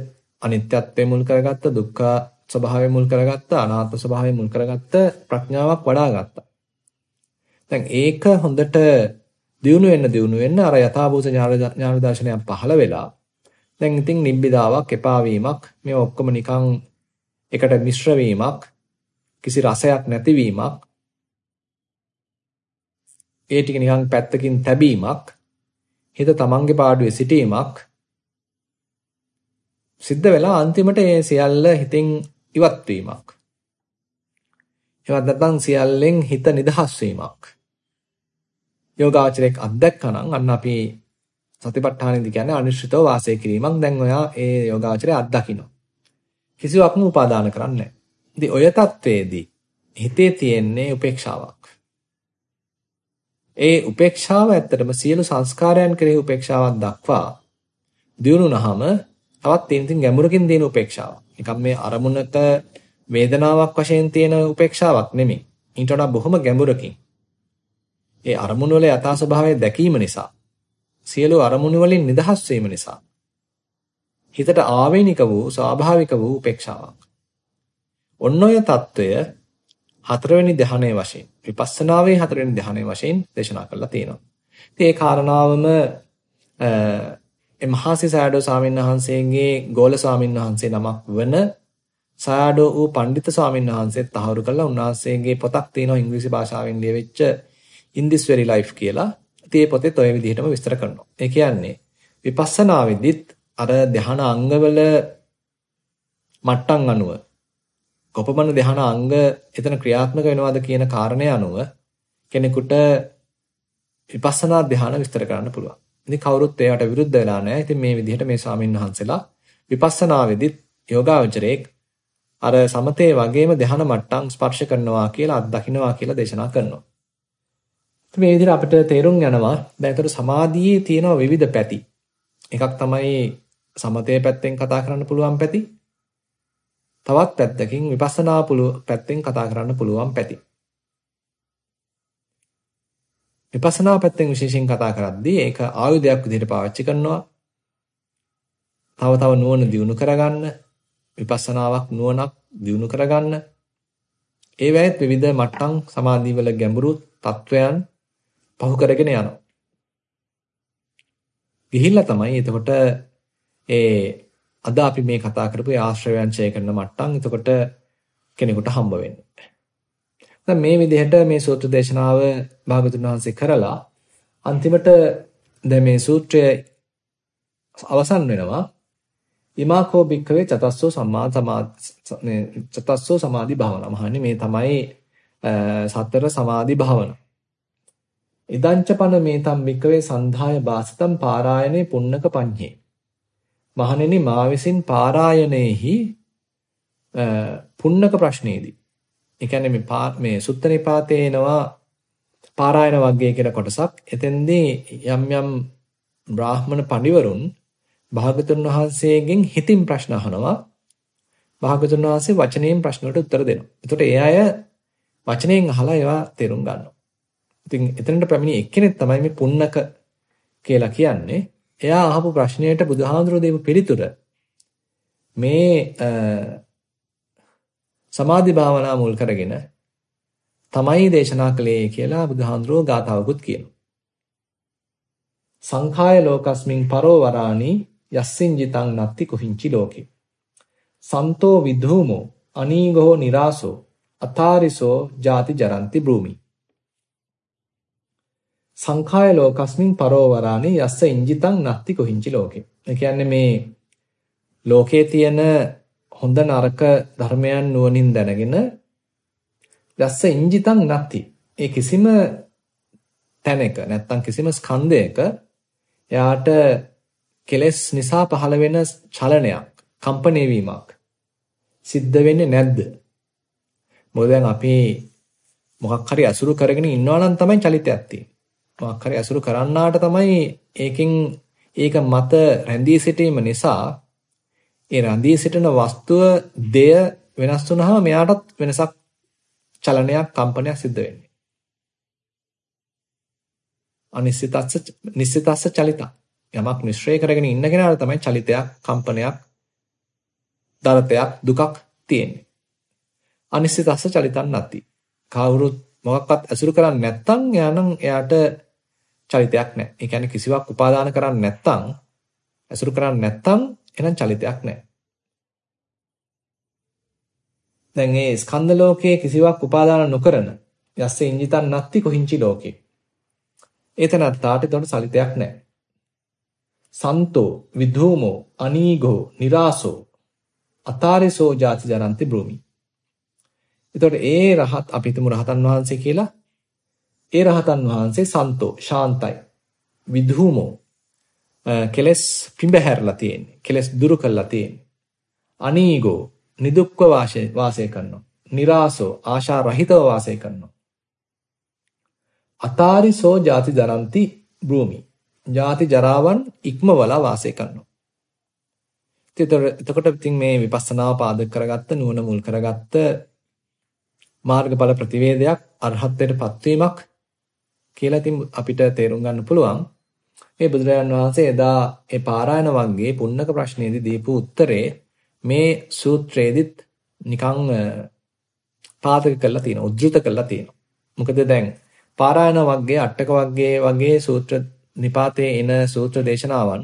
අනිත්‍යත්වය මුල් කරගත්ත, දුක්ඛ ස්වභාවය මුල් කරගත්ත, අනාත්ම ස්වභාවය මුල් කරගත්ත ප්‍රඥාවක් වඩා ගත්තා. දැන් ඒක හොඳට දියුණු වෙන්න දියුණු වෙන්න අර යථාභූත ඥාන දර්ශනයක් පහළ වෙලා දැන් ඉතින් නිබ්බිදාවක් එපා වීමක් මේ ඔක්කොම නිකන් එකට මිශ්‍ර වීමක් කිසි රසයක් නැතිවීමක් ඒ ටික නිකන් පැත්තකින් තැබීමක් හිත තමන්ගේ පාඩුවේ සිටීමක් සිද්ධ වෙලා අන්තිමට ඒ සියල්ල හිතින් ඉවත් වීමක්. එවත් නැත්නම් සියල්ලෙන් හිත නිදහස් වීමක්. යෝගාචරයක් අත්දැක්කනම් අන්න අපි සතිපට්ඨානෙදි කියන්නේ අනිශ්චිතව වාසය කිරීමක්. දැන් ඔයා ඒ යෝගාචරය අත්දකිනවා. කිසිවක්ම උපාදාන කරන්නේ නැහැ. ඔය தത്വෙදී හිතේ තියෙන්නේ උපේක්ෂාවක්. ඒ උපේක්ෂාව ඇත්තටම සියලු සංස්කාරයන් කෙරෙහි උපේක්ෂාවක් දක්වා දියුණුනහම තවත් තියෙන ගැඹුරකින් දෙන උපේක්ෂාවක්. නිකම් මේ අරමුණක වේදනාවක් වශයෙන් තියෙන උපේක්ෂාවක් නෙමෙයි. ඊට වඩා බොහොම ගැඹුරකින්. ඒ අරමුණු වල යථා ස්වභාවය දැකීම නිසා සියලු අරමුණු වලින් නිදහස් වීම නිසා හිතට ආවේනික වූ ස්වාභාවික වූ උපේක්ෂාවක් ඔන්න ඔය తত্ত্বය හතරවෙනි ධ්‍යානයේ වශයෙන් විපස්සනාවේ හතරවෙනි ධ්‍යානයේ වශයෙන් දේශනා කරලා තියෙනවා. ඉතින් ඒ කාරණාවම එම්හාසි සයඩෝ ස්වාමීන් වහන්සේගේ ගෝල ස්වාමීන් වහන්සේ නමක් වන සයඩෝ වූ පඬිත් ස්වාමීන් වහන්සේත් තහවුරු කළා. උන්වහන්සේගේ පොතක් තියෙනවා ඉංග්‍රීසි භාෂාවෙන් ලියවෙච්ච In this very life කියලා. ඉතින් මේ පොතේත් ඔය විදිහටම විස්තර කරනවා. ඒ කියන්නේ විපස්සනා වෙදිත් අර ධ්‍යාන අංගවල මට්ටම් අනුව කොපමණ ධ්‍යාන අංග එතන ක්‍රියාත්මක වෙනවද කියන කාරණය අනුව කෙනෙකුට විපස්සනා ධ්‍යාන විස්තර කරන්න පුළුවන්. ඉතින් කවුරුත් ඒවට විරුද්ධ වෙලා නැහැ. ඉතින් මේ විදිහට මේ ස්වාමීන් වහන්සේලා විපස්සනා වෙදිත් යෝගාවචරයේ අර සමතේ වගේම ධ්‍යාන මට්ටම් ස්පර්ශ කරනවා කියලා අත්දකින්නවා කියලා දේශනා කරනවා. මේ විදිහට අපිට තේරුම් යනවා දැන් ඒතර සමාධියේ තියෙන විවිධ පැති. එකක් තමයි සමතේ පැත්තෙන් කතා කරන්න පුළුවන් පැති. තවත් පැත්තකින් විපස්සනා පැත්තෙන් කතා කරන්න පුළුවන් පැති. විපස්සනා පැත්තෙන් විශේෂයෙන් කතා කරද්දී ඒක ආයුධයක් විදිහට පාවිච්චි කරනවා. තව තව නුවණ දියුණු කරගන්න, විපස්සනාවක් නුවණක් දියුණු කරගන්න. ඒ වෙලෙත් විවිධ මට්ටම් සමාධිවල ගැඹුරු තත්වයන් පහු කරගෙන යනවා. ගිහිල්ලා තමයි එතකොට ඒ අද අපි මේ කතා කරපු ආශ්‍රවයන් ඡය කරන මට්ටම් එතකොට කෙනෙකුට හම්බ වෙන්නේ. දැන් මේ විදිහට මේ සූත්‍ර දේශනාව භාගතුන් වහන්සේ කරලා අන්තිමට දැන් මේ සූත්‍රය අවසන් වෙනවා ඉමාකෝ භික්ඛවේ චතස්සෝ සම්මා සමාධි චතස්සෝ සමාධි භාවනා. මහන්නේ මේ තමයි සතර සමාධි භාවනා. ඉදංච පන මේතම් භික්ඛවේ සන්ධාය බාසිතම් පාරායනේ පුන්නක පඤ්ඤේ. මහණෙනි මා විසින් පාරායනයේහි පුන්නක ප්‍රශ්නේදී ඒ කියන්නේ මේ මේ සුත්ත නිපාතේ එනවා පාරායන වර්ගය කියලා කොටසක්. එතෙන්දී යම් යම් බ්‍රාහ්මණ පඬිවරුන් භාගතුන් වහන්සේගෙන් හිතින් ප්‍රශ්න අහනවා. භාගතුන් වහන්සේ වචනයෙන් ප්‍රශ්න වලට උත්තර දෙනවා. එතකොට ඒ අය වචනයෙන් අහලා ඒවා තේරුම් ගන්නවා. ඉතින් එතනට පැමිණි එක්කෙනෙක් තමයි මේ පුන්නක කියලා කියන්නේ. එයා අහපු ප්‍රශ්නයට බුදුහාඳුරෝ දෙව පිළිතුර මේ සමාධි භාවනා මුල් කරගෙන තමයි දේශනා කළේ කියලා බුදුහාඳුරෝ ගාතාවකුත් කියනවා. සංඛාය ලෝකස්මින් පරෝ වරාණි යස්සින් ජිතං නත්ති කුහිංචි ලෝකේ. සන්තෝ විධූමෝ අනීගෝ නිරාසෝ අතාරිසෝ ජාති ජරಂತಿ බ්‍රූමි. සංඛාය ලෝකස්මින් පරෝ වරාණි යස්ස ඉංජිතං නත්ති කුහිංචි ලෝකේ. ඒ කියන්නේ මේ ලෝකේ තියෙන හොඳ නරක ධර්මයන් නුවණින් දැනගෙන යස්ස ඉංජිතං නැති. ඒ කිසිම තැනක නැත්තම් කිසිම ස්කන්ධයක එයාට කෙලෙස් නිසා පහළ වෙන චලනයක්, කම්පණය වීමක් සිද්ධ වෙන්නේ නැද්ද? මොකද දැන් අපි මොකක් හරි අසුරු කරගෙන ඉන්නවා නම් තමයි චලිතයක් තියෙන්නේ. මොකක් හරි අසුරු කරන්නාට තමයි ඒකෙන් ඒක මත රැඳී සිටීම නිසා ඒ රැඳී සිටින වස්තුව දෙය වෙනස් වුනහම මෙයාටත් වෙනසක් චලනයක් කම්පනයක් සිද්ධ වෙන්නේ. අනිශ්චිතස්ස නිශ්චිතස්ස චලිත. යමක් මිශ්‍රය කරගෙන ඉන්න කෙනාට තමයි චලිතයක්, කම්පනයක්, දරතයක්, දුකක් තියෙන්නේ. අනිශ්චිතස්ස චලිතන් නැති. කවුරුත් මොකක්වත් ඇසුරු කරන්නේ නැත්නම් එයානම් එයාට චලිතයක් නැහැ. ඒ කියන්නේ කිසිවක් උපාදාන කරන්නේ නැත්නම් ඇසුරු කරන්නේ නැත්නම් එහෙනම් චලිතයක් නැහැ. දැන් මේ ස්කන්ධ ලෝකයේ කිසිවක් උපාදාන නොකරන යස්සේ ඉංජිතන් නැත්ති කොහිංචි ලෝකේ. ඒතනත්තාට එතකොට සලිතයක් නැහැ. සන්තෝ විධූමෝ අනීගෝ නිරාසෝ අතාරේසෝ ජාති ජනන්ති බ්‍රෝමි. එතකොට ඒ රහත් අපි හිතමු රහතන් වහන්සේ කියලා. ඒ රහතන් වහන්සේ සන්තෝ ශාන්තයි විධූමෝ කෙලස් පිඹහැරලා තියෙන්නේ. කෙලස් දුරු කළා තියෙන්නේ. අනීගෝ නිදුක්ව වාසය වාසය කරනවා. निराසෝ ආශා රහිතව වාසය කරනවා. අතාරිසෝ ಜಾති ජරන්ති භූමි. ಜಾති ජරාවන් ඉක්මවලා වාසය කරනවා. එතකොට ඉතින් මේ විපස්සනාව පාදක කරගත්ත නුවණ මුල් කරගත්ත මාර්ගඵල ප්‍රතිවේදයක් අරහත්ත්වයටපත් වීමක් කියලා ඉතින් අපිට තේරුම් ගන්න පුළුවන්. ඒ බුදුරජාන් වහන්සේ එදා ඒ පාරායන වංගයේ පුන්නක ප්‍රශ්නයේදී දීපු උත්තරේ මේ සූත්‍රයේදීත් නිකන් පාදක කරලා තියෙනවා උද්දෘත කරලා තියෙනවා. මොකද දැන් පාරායන වග්ගයේ අටක වග්ගයේ වගේ සූත්‍ර නිපාතයේ එන සූත්‍ර දේශනාවන්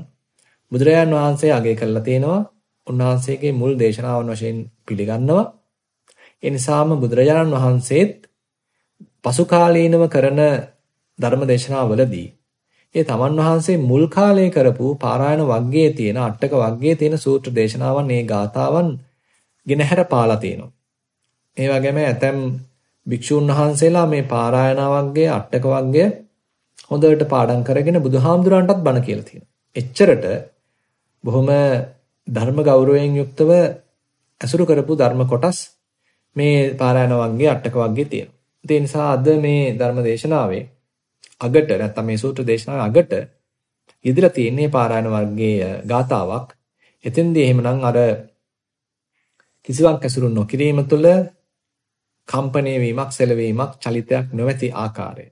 බුදුරජාන් වහන්සේ අගය කරලා තියෙනවා. උන්වහන්සේගේ මුල් දේශනාවන් වශයෙන් පිළිගන්නවා. ඒ නිසාම බුදුරජාණන් වහන්සේත් පසු කාලීනව කරන ධර්ම දේශනාවලදී ඒ තමන් වහන්සේ මුල් කාලේ කරපු පාරායන වග්ගයේ තියෙන අටක වග්ගයේ තියෙන සූත්‍ර දේශනාවන් මේ ගාතාවන් ගෙනහැර පාලා තියෙනවා. ඒ වගේම ඇතැම් භික්ෂුන් වහන්සේලා මේ පාරායන වග්ගයේ අටක වග්ගය හොඳට පාඩම් කරගෙන බුදුහාමුදුරන්ටත් බණ කියලා තියෙනවා. එච්චරට බොහොම ධර්ම ගෞරවයෙන් යුක්තව ඇසුරු කරපු ධර්ම කොටස් මේ පාරායන වග්ගයේ අටක වග්ගයේ තියෙනවා. ඒ නිසා අද මේ ධර්ම දේශනාවේ අගට නැත්නම් මේ සූත්‍ර දේශනාවේ අගට ඉදිරිය තියෙන්නේ පාරායන වර්ගයේ ගාතාවක්. එතෙන්දී එහෙමනම් අර කිසිවක් ඇසුරු නොකිරීම තුළ කම්පණය වීමක්, සැලවීමක්, චලිතයක් නොමැති ආකාරය.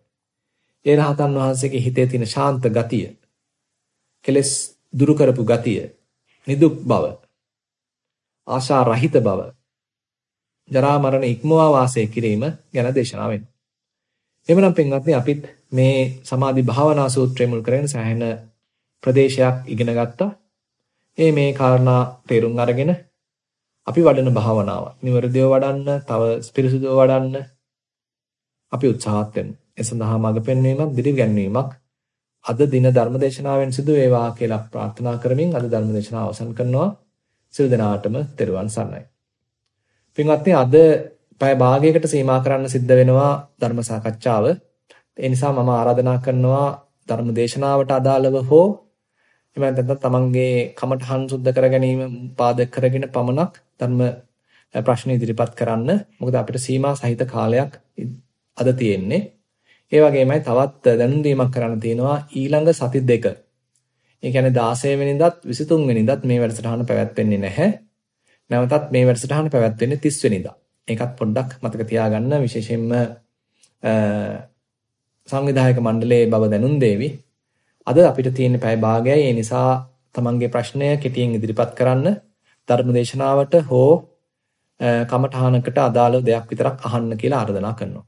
ඒ රහතන් වහන්සේගේ හිතේ තියෙන ශාන්ත ගතිය, කෙලස් දුරු කරපු ගතිය, නිදුක් බව, ආශා රහිත බව, ජරා මරණ ඉක්මවා වාසය කිරීම ගැන දේශනා වෙනවා. එhmenan පින්වත්නි අපිත් මේ සමාධි භාවනා සූත්‍රය මුල් කරගෙන සෑහෙන ප්‍රදේශයක් ඉගෙන ගත්තා. ඒ මේ කාරණා තේරුම් අරගෙන අපි වඩන භාවනාව නිවර්දිව වඩන්න, තව ස්පිරිසුදුව වඩන්න අපි උත්සාහත් වෙමු. ඒ සඳහා මඟ පෙන්වීමක්, දිරිගැන්වීමක් අද දින ධර්මදේශනාවෙන් සිදු වේවා කියලා ප්‍රාර්ථනා කරමින් අද ධර්මදේශනාව අවසන් කරනවා. සියලු දෙනාටම තෙරුවන් සරණයි. පින්වත්නි අද පැය භාගයකට සීමා කරන්න සිද්ධ වෙනවා ධර්ම සාකච්ඡාව. ඒ නිසා මම ආරාධනා කරනවා ධර්ම දේශනාවට අදාළව හෝ එහෙම නැත්නම් තමන්ගේ කමඨහන් සුද්ධ කර ගැනීම පාදක කරගෙන පමණක් ධර්ම ප්‍රශ්න ඉදිරිපත් කරන්න. මොකද අපිට සීමා සහිත කාලයක් අද තියෙන්නේ. ඒ වගේමයි තවත් දැනුම් දීමක් කරන්න තියෙනවා ඊළඟ සති දෙක. ඒ කියන්නේ 16 වෙනිදාත් 23 වෙනිදාත් මේ වැඩසටහන පැවැත්වෙන්නේ නැහැ. නැවතත් මේ වැඩසටහන පැවැත්වෙන්නේ 30 වෙනිදා. ඒකත් පොඩ්ඩක් මතක තියාගන්න විශේෂයෙන්ම සංවිධායක මණ්ඩලයේ බව දැනුම් දේවි. අද අපිට තියෙන පැය භාගයයි ඒ නිසා තමන්ගේ ප්‍රශ්නය කෙටියෙන් ඉදිරිපත් කරන්න ධර්මදේශනාවට හෝ කමඨහනකට අදාළ දෙයක් විතරක් අහන්න කියලා ආරාධනා කරනවා.